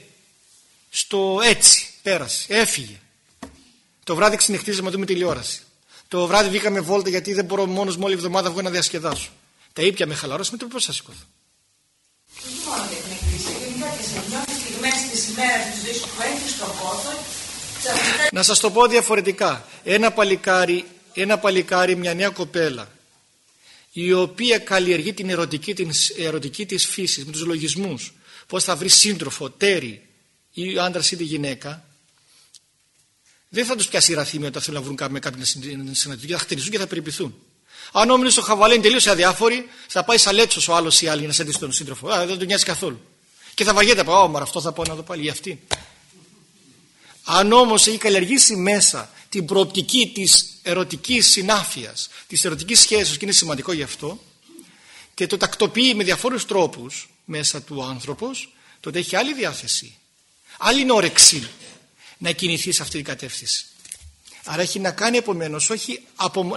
στο έτσι, πέρασε, έφυγε. Το βράδυ ξυνυχτίζαμε να δούμε τηλεόραση. Το βράδυ βγήκαμε βόλτα γιατί δεν μπορώ μόνος μου όλη εβδομάδα βγω να διασκεδάσω. Τα ήπια με χαλαρώσει, με το πώς θα σηκωθώ; Να σας το πω διαφορετικά. Ένα παλικάρι ένα παλικάρι, μια νέα κοπέλα η οποία καλλιεργεί την ερωτική, την ερωτική της φύσης με τους λογισμούς πως θα βρει σύντροφο, τέρι ή άντρας ή τη γυναίκα δεν θα τους πιάσει η ραθύμια όταν θέλουν να βρουν με κάποιον συναντητή και θα χτενιστούν και θα περιποιηθούν. Αν όμιλο στο χαβαλέ είναι τελείω αδιάφοροι, θα πάει σαλέτσο ο άλλος ή άλλη για να συναντήσει τον σύντροφο. Α, δεν τον νοιάζει καθόλου. Και θα βαριέται από, Ω, αυτός θα πω να το πάλι για αυτή. Αν όμως έχει καλλιεργήσει μέσα την προοπτική της ερωτικής συνάφειας, της ερωτικής σχέσης και είναι σημαντικό γι' αυτό και το τακτοποιεί με διαφόρους τρόπους μέσα του άνθρωπος τότε έχει άλλη διάθεση, άλλη όρεξη να κινηθεί σε αυτή την κατεύθυνση. Άρα έχει να κάνει επομένως όχι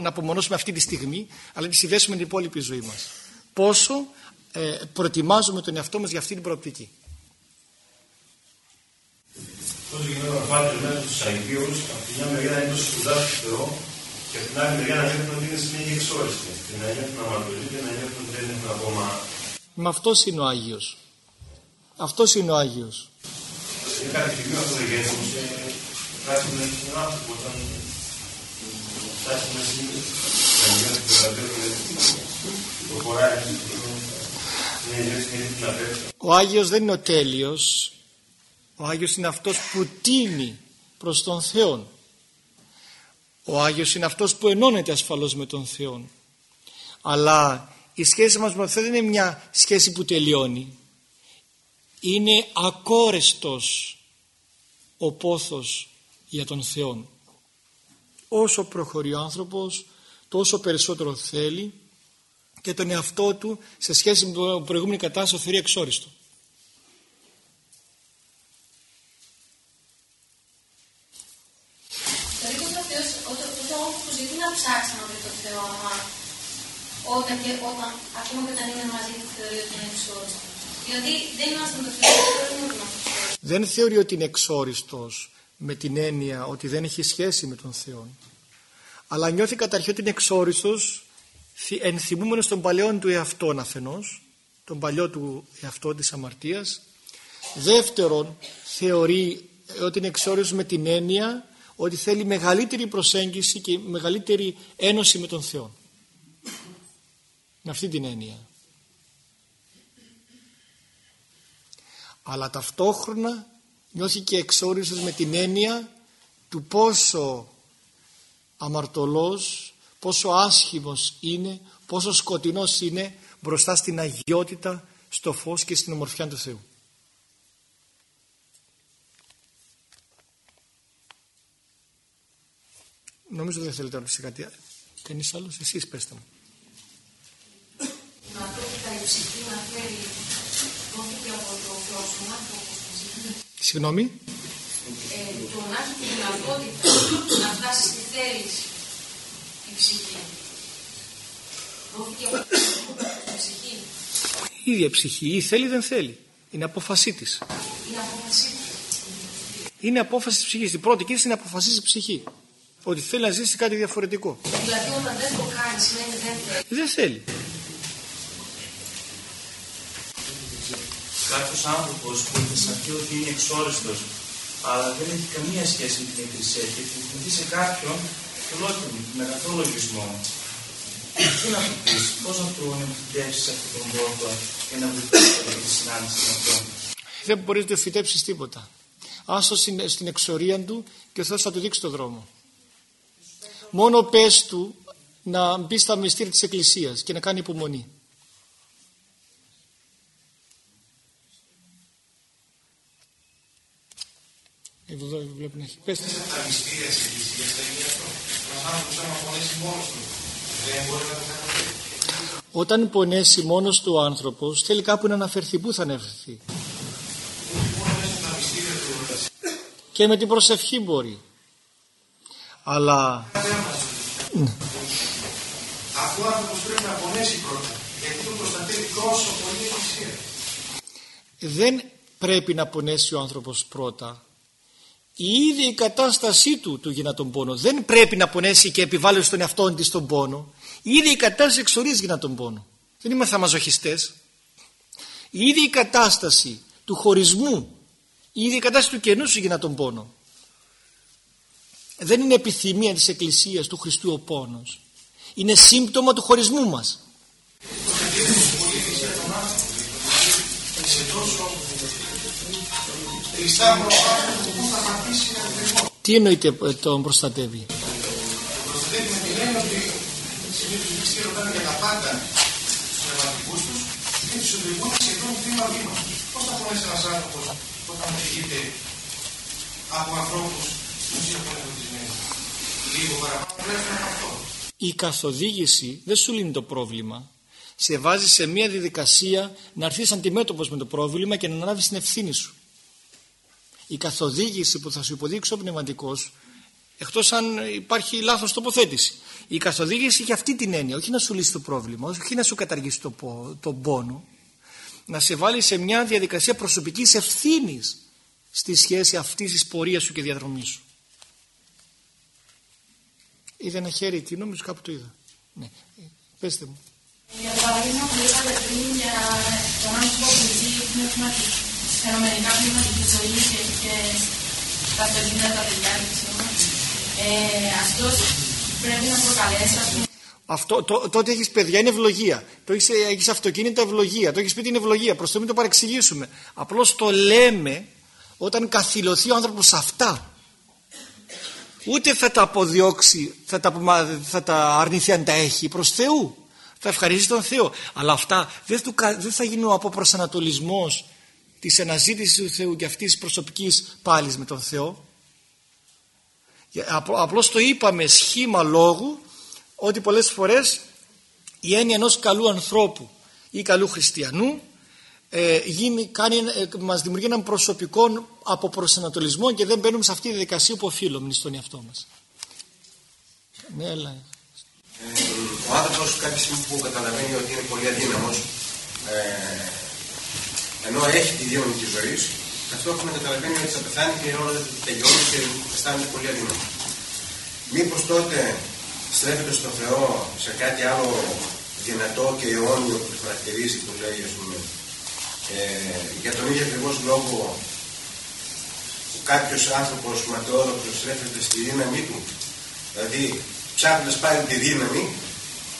να απομονώσουμε αυτή τη στιγμή, αλλά να τη συνδέσουμε την υπόλοιπη ζωή μας. Πόσο ε, προετοιμάζουμε τον εαυτό μας για αυτή την προοπτική. Πώς γινόταν να βάλει μέσα στους Αγίους, από τη μια μεριά να είναι το σπουδάσει του Θεό και από την άλλη μεριά να νιώθουν ότι είναι συνέχεια εξόριστη. Και να νιώθουν αμαρτωλοί και να νιώθουν ότι δεν έχουν ακόμα... Μα αυτός είναι ο Άγιος. Αυτός είναι ο Άγιος. Είναι κάτι στιγμή αυτό δεν γίνεται, όμως κάτι με τον άνθρωπο όταν φτάσουμε σήμερα να νιώθει το ραντέο το χωράκι ο Άγιος δεν είναι ο τέλειος ο Άγιος είναι αυτός που τίνει προς τον Θεό. Ο Άγιος είναι αυτός που ενώνεται ασφαλώς με τον Θεό. Αλλά η σχέση μας με τον Θεό δεν είναι μια σχέση που τελειώνει. Είναι ακόρεστος ο πόθος για τον Θεό. Όσο προχωρεί ο άνθρωπος τόσο περισσότερο θέλει και τον εαυτό του σε σχέση με την προηγούμενη κατάσταση θεωρεί εξόριστο. ψάξει να βρει το Θεό, άμα όταν, και, όταν ακόμα και όταν είναι μαζί του θεωρεί ότι είναι εξόριστος. Δηλαδή δεν είμαστε με το Θεό, δεν είμαστε Δεν θεωρεί ότι είναι εξόριστος με την έννοια ότι δεν έχει σχέση με τον Θεό. Αλλά νιώθει καταρχήν ότι είναι εξόριστος ενθυμούμενος των παλαιών του εαυτών αφενός, τον παλιό του εαυτό της αμαρτίας. Δεύτερον, θεωρεί ότι είναι εξόριστος με την έννοια ότι θέλει μεγαλύτερη προσέγγιση και μεγαλύτερη ένωση με τον Θεό. Με αυτή την έννοια. Αλλά ταυτόχρονα νιώθηκε εξόριστος με την έννοια του πόσο αμαρτωλός, πόσο άσχημος είναι, πόσο σκοτεινός είναι μπροστά στην αγιότητα, στο φως και στην ομορφιά του Θεού. Νομίζω δεν θέλετε να ρωτήσετε κάτι. Κανείς άλλος, εσείς πέστε μου. Να πρέπει η ψυχή να φέρει δόθηκε από το πρόσωπο Συγγνώμη. Ε, το να έχει τη δυνατότητα να φτάσει στη θέληση η ψυχή. Δόθηκε από την ψυχή. Η ίδια ψυχή ή θέλει δεν θέλει. Είναι απόφασή της. Είναι απόφασή της. Είναι απόφαση της ψυχής. Η πρώτη κίνηση είναι αποφασίσει η ψυχής. Ότι θέλει να ζήσει κάτι διαφορετικό. Δηλαδή όταν δεν το κάνει σημαίνει δεν θέλει. Δεν θέλει. Κάποιος άνθρωπος που θα πει ότι είναι εξόριστος, αλλά δεν έχει καμία σχέση με την Εκκλησία και έχει σε κάποιον με καθόλου λογισμό. Τι να του πεις, πώ να του εμφυτεύσει αυτόν τον τρόπο και να βοηθήσει της συνάντησης με αυτόν; Δεν μπορείς να του φυτέψεις τίποτα. Άστο στην εξορία του και ο Θεός θα του δείξει το δρόμο. Μόνο πες του να μπει στα μυστήρια της Εκκλησίας και να κάνει υπομονή. Εδώ βλέπω να έχει. Πες τα μυστήρια της Εκκλησίας δεν είναι αυτό. Ένας άνθρωπος άμα πονέσει μόνος του δεν μπορεί να το κάνει. Όταν πονέσει μόνος του ο άνθρωπος θέλει κάπου να αναφερθεί. Πού θα αναφερθεί; Και με την προσευχή μπορεί. Αλλά... Αφού ο άνθρωπος πρέπει να πονέσει πρώτα, γιατί τον προστατεύει τόσο πολύ η Εκκλησία. Δεν πρέπει να πονέσει ο άνθρωπος πρώτα. Η ίδια η κατάστασή του του γίνα τον πόνο. Δεν πρέπει να πονέσει και επιβάλλει στον εαυτό της τον πόνο. Η ίδια η κατάσταση εξορίζει γίνα τον πόνο. Δεν είμαστε μαζοχιστές. Η ίδια η κατάσταση του χωρισμού, η ίδια η κατάσταση του κενού σου γίνα τον πόνο δεν είναι επιθυμία της Εκκλησίας του Χριστού ο πόνος. Είναι σύμπτωμα του χωρισμού μας. Τι εννοείται ε, τον προστατεύει; Προστατεύει με την έννοια ότι συνήθως οι χριστιανοί ρωτάνε για τα πάντα στους πνευματικούς τους και τους οδηγούν σχεδόν βήμα-βήμα. Πώς θα πονέσει ένας άνθρωπος όταν οδηγείται από ανθρώπους που σύμφωνα η καθοδήγηση δεν σου λύνει το πρόβλημα. Σε βάζεις σε μια διαδικασία να έρθεις αντιμέτωπος με το πρόβλημα και να αναλάβεις την ευθύνη σου. Η καθοδήγηση που θα σου υποδείξει ο πνευματικός εκτός αν υπάρχει λάθος τοποθέτηση. Η καθοδήγηση έχει αυτή την έννοια, όχι να σου λύσει το πρόβλημα, όχι να σου καταργήσει το, τον πόνο, να σε βάλει σε μια διαδικασία προσωπικής ευθύνης στη σχέση αυτής της πορείας σου και διαδρομής σου. Είδα ένα χέρι εκεί, νομίζω κάπου το είδα. Ναι. Πέστε μου. Για το παράδειγμα που είπατε πριν για τον άνθρωπο που ζει φαινομενικά πνευματική ζωής και, και καθολικά τα παιδιά ε, αυτός πρέπει να προκαλέσει ας πούμε, αυτό, το, τότε έχεις παιδιά είναι ευλογία. Το έχεις, έχεις αυτοκίνητο ευλογία. Το έχεις σπίτι είναι ευλογία. Προς το μην το παρεξηγήσουμε. Απλώς το λέμε όταν καθυλωθεί ο άνθρωπος σε αυτά ούτε θα τα αποδιώξει, θα τα, θα τα αρνηθεί αν τα έχει προς Θεού. Θα ευχαριστήσει τον Θεό. Αλλά αυτά δεν, του, δεν θα γίνουν από προσανατολισμός της αναζήτησης του Θεού και αυτής της προσωπικής πάλης με τον Θεό. Απλώς το είπαμε σχήμα λόγου ότι πολλές φορές η έννοια ενός καλού ανθρώπου ή καλού χριστιανού ε, γίνει, κάνει, ε, μας δημιουργεί έναν προσωπικό αποπροσανατολισμό και δεν μπαίνουμε σε αυτή τη διαδικασία που οφείλουμε στον εαυτό μας. Ναι, έλα. Ε, ο άνθρωπος κάποια στιγμή που καταλαβαίνει ότι είναι πολύ αδύναμος ε, ενώ έχει τη δύναμη της ζωής ταυτόχρονα καταλαβαίνει ότι θα πεθάνει και όλα δεν τελειώνει και αισθάνεται πολύ αδύναμο. Μήπως τότε στρέφεται στο Θεό σε κάτι άλλο δυνατό και αιώνιο που το χαρακτηρίζει που λέει ας πούμε ε, για τον ίδιο ακριβώς λόγο που κάποιος άνθρωπος ματαιόδοξος στρέφεται στη δύναμή του, δηλαδή ψάχνοντας πάλι τη δύναμη,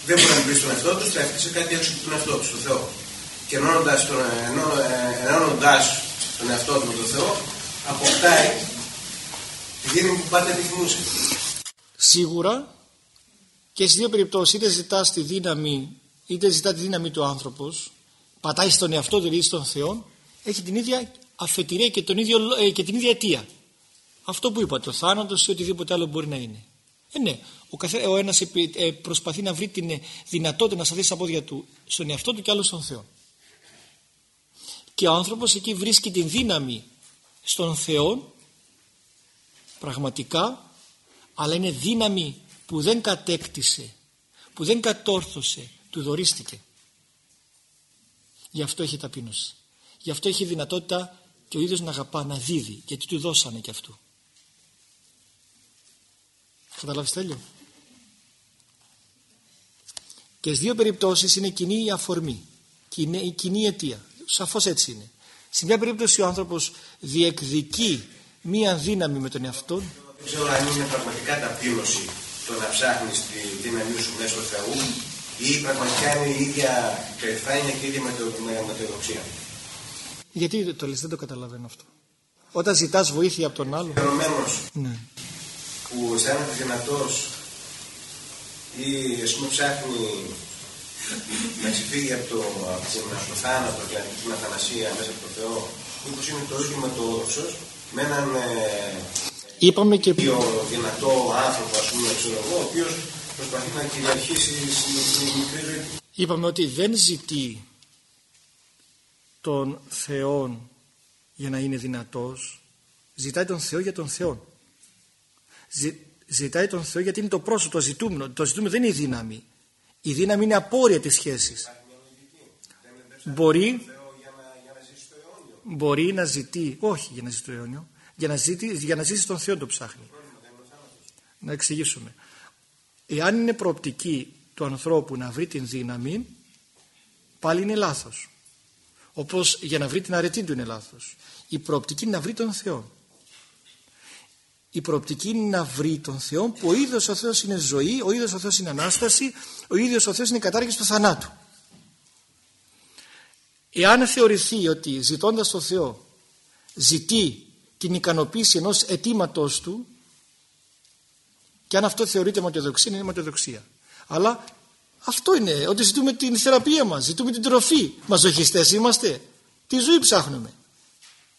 δεν μπορεί να μπει στον εαυτό του, στρέφεται σε κάτι έξω από τον εαυτό του, στον Θεό. Και ενώνοντα τον, ενώνοντας τον εαυτό του με τον Θεό, αποκτάει τη δύναμη που πάντα επιθυμούσε. Σίγουρα και στις δύο περιπτώσεις είτε ζητά τη δύναμη είτε ζητά τη δύναμη του άνθρωπος πατάει στον εαυτό του δηλαδή στον Θεό έχει την ίδια αφετηρία και, τον ίδιο, ε, και την ίδια αιτία. Αυτό που είπα, το θάνατος ή οτιδήποτε άλλο μπορεί να είναι. Ε, ναι, ο, καθέ, ο ένας ε, προσπαθεί να βρει την δυνατότητα να σταθεί στα πόδια του στον εαυτό του και άλλο στον Θεό. Και ο άνθρωπος εκεί βρίσκει την δύναμη στον Θεό πραγματικά αλλά είναι δύναμη που δεν κατέκτησε, που δεν κατόρθωσε, του δωρίστηκε. Γι' αυτό έχει ταπείνωση. Γι' αυτό έχει δυνατότητα και ο ίδιος να αγαπά, να δίδει, γιατί του δώσανε και αυτού. Καταλάβεις τέλειο. Και στις δύο περιπτώσεις είναι κοινή η αφορμή, κοινή, η κοινή αιτία. Σαφώς έτσι είναι. Στην μια περίπτωση ο άνθρωπος διεκδικεί μία δύναμη με τον εαυτό. Δεν ξέρω αν είναι πραγματικά ταπείνωση το να ψάχνεις τη δύναμή σου μέσω Θεού ή πραγματικά είναι η ίδια περηφάνεια και η ίδια μετεοδοξία. Γιατί το λες, δεν το καταλαβαίνω αυτό. Όταν ζητάς βοήθεια από τον άλλο. Ερωμένος ναι. που αισθάνεται δυνατός ή ας πούμε ψάχνει να ξεφύγει από το, από το θάνατο και την αθανασία μέσα από το Θεό μήπως είναι το ίδιο μετεοδοξός με έναν ε, Είπαμε και... πιο δυνατό άνθρωπο ας πούμε ξέρω εγώ ο οποίος προσπαθεί να κυριαρχήσει στην μικρή ζωή. Είπαμε ότι δεν ζητεί τον Θεό για να είναι δυνατός ζητάει τον Θεό για τον Θεό Ζη, ζητάει τον Θεό γιατί είναι το πρόσωπο το ζητούμενο. Το ζητούμενο δεν είναι η δύναμη η δύναμη είναι απόρρια της σχέσης μπορεί μπορεί να ζητεί όχι για να ζήσει το αιώνιο για να, ζητεί, για να ζήσει τον Θεό το ψάχνει να εξηγήσουμε εάν είναι προοπτική του ανθρώπου να βρει την δύναμη πάλι είναι λάθος όπως για να βρει την αρετή του είναι λάθος. Η προοπτική είναι να βρει τον Θεό. Η προοπτική είναι να βρει τον Θεό που ο ίδιος ο Θεός είναι ζωή, ο ίδιος ο Θεός είναι Ανάσταση, ο ίδιος ο Θεός είναι κατάργηση του θανάτου. Εάν θεωρηθεί ότι ζητώντας τον Θεό ζητεί την ικανοποίηση ενός αιτήματός του και αν αυτό θεωρείται ματιοδοξία είναι ματιοδοξία. Αλλά αυτό είναι, ότι ζητούμε την θεραπεία μας, ζητούμε την τροφή. Μαζοχιστές είμαστε. Τη ζωή ψάχνουμε.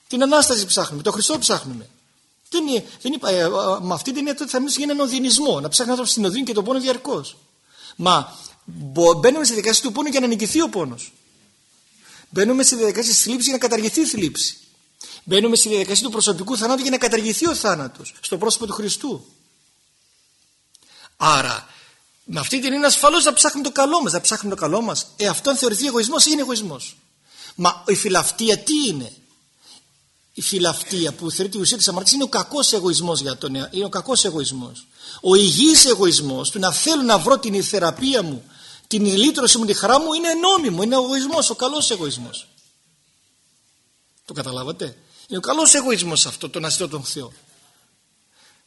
Την Ανάσταση ψάχνουμε, το Χριστό ψάχνουμε. Δεν είναι, δεν είπα, ε, με αυτή την έννοια θα μιλήσω για έναν οδυνισμό, να ψάχνει άνθρωπο στην οδύνη και τον πόνο διαρκώς. Μα μπαίνουμε στη διαδικασία του πόνου για να νικηθεί ο πόνος. Μπαίνουμε στη διαδικασία τη θλίψη για να καταργηθεί η θλίψη. Μπαίνουμε στη διαδικασία του προσωπικού θανάτου για να καταργηθεί ο θάνατος στο πρόσωπο του Χριστού. Άρα με αυτή την είναι ασφαλώς να ψάχνουμε το καλό μας. Να ψάχνουμε το καλό μας. Ε, αυτό αν θεωρηθεί εγωισμός είναι εγωισμός. Μα η φιλαυτία τι είναι; Η φιλαυτία που θεωρείται η ουσία της αμαρτίας είναι ο κακός εγωισμός για τον Είναι ο κακός εγωισμός. Ο υγιής εγωισμός του να θέλω να βρω την θεραπεία μου, την λύτρωση μου, τη χαρά μου είναι νόμιμο. Είναι ο εγωισμός, ο καλός εγωισμός. Το καταλάβατε; Είναι ο καλός εγωισμός αυτό το να ζητώ τον Θεό.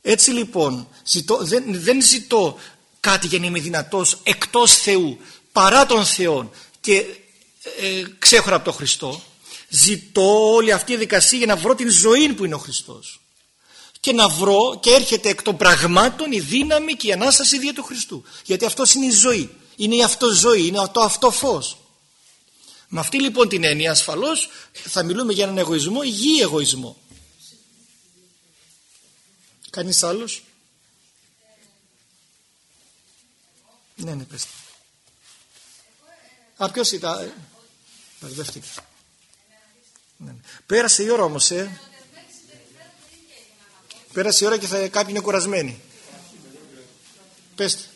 Έτσι λοιπόν ζητώ, δεν, δεν ζητώ κάτι για να είμαι δυνατός εκτός Θεού παρά τον Θεό και ε, ξέχωρα από τον Χριστό ζητώ όλη αυτή η δικασία για να βρω την ζωή που είναι ο Χριστός και να βρω και έρχεται εκ των πραγμάτων η δύναμη και η Ανάσταση δια του Χριστού γιατί αυτός είναι η ζωή είναι η αυτοζωή, είναι το αυτό φως με αυτή λοιπόν την έννοια ασφαλώς θα μιλούμε για έναν εγωισμό υγιή εγωισμό κανείς άλλος; Ναι, ναι, πες. Α, ποιος ήταν; Μπερδεύτηκα. Ναι, ναι. Πέρασε η ώρα όμως, ε. Πέρασε η ώρα και θα, κάποιοι είναι κουρασμένοι. Πέστε.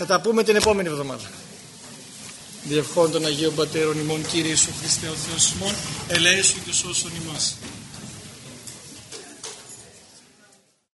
Θα τα πούμε την επόμενη εβδομάδα. Διευχών των Αγίων Πατέρων ημών Κύριε Ιησού Χριστέ ο Θεός ημών, ελέησου και σώσον ημάς.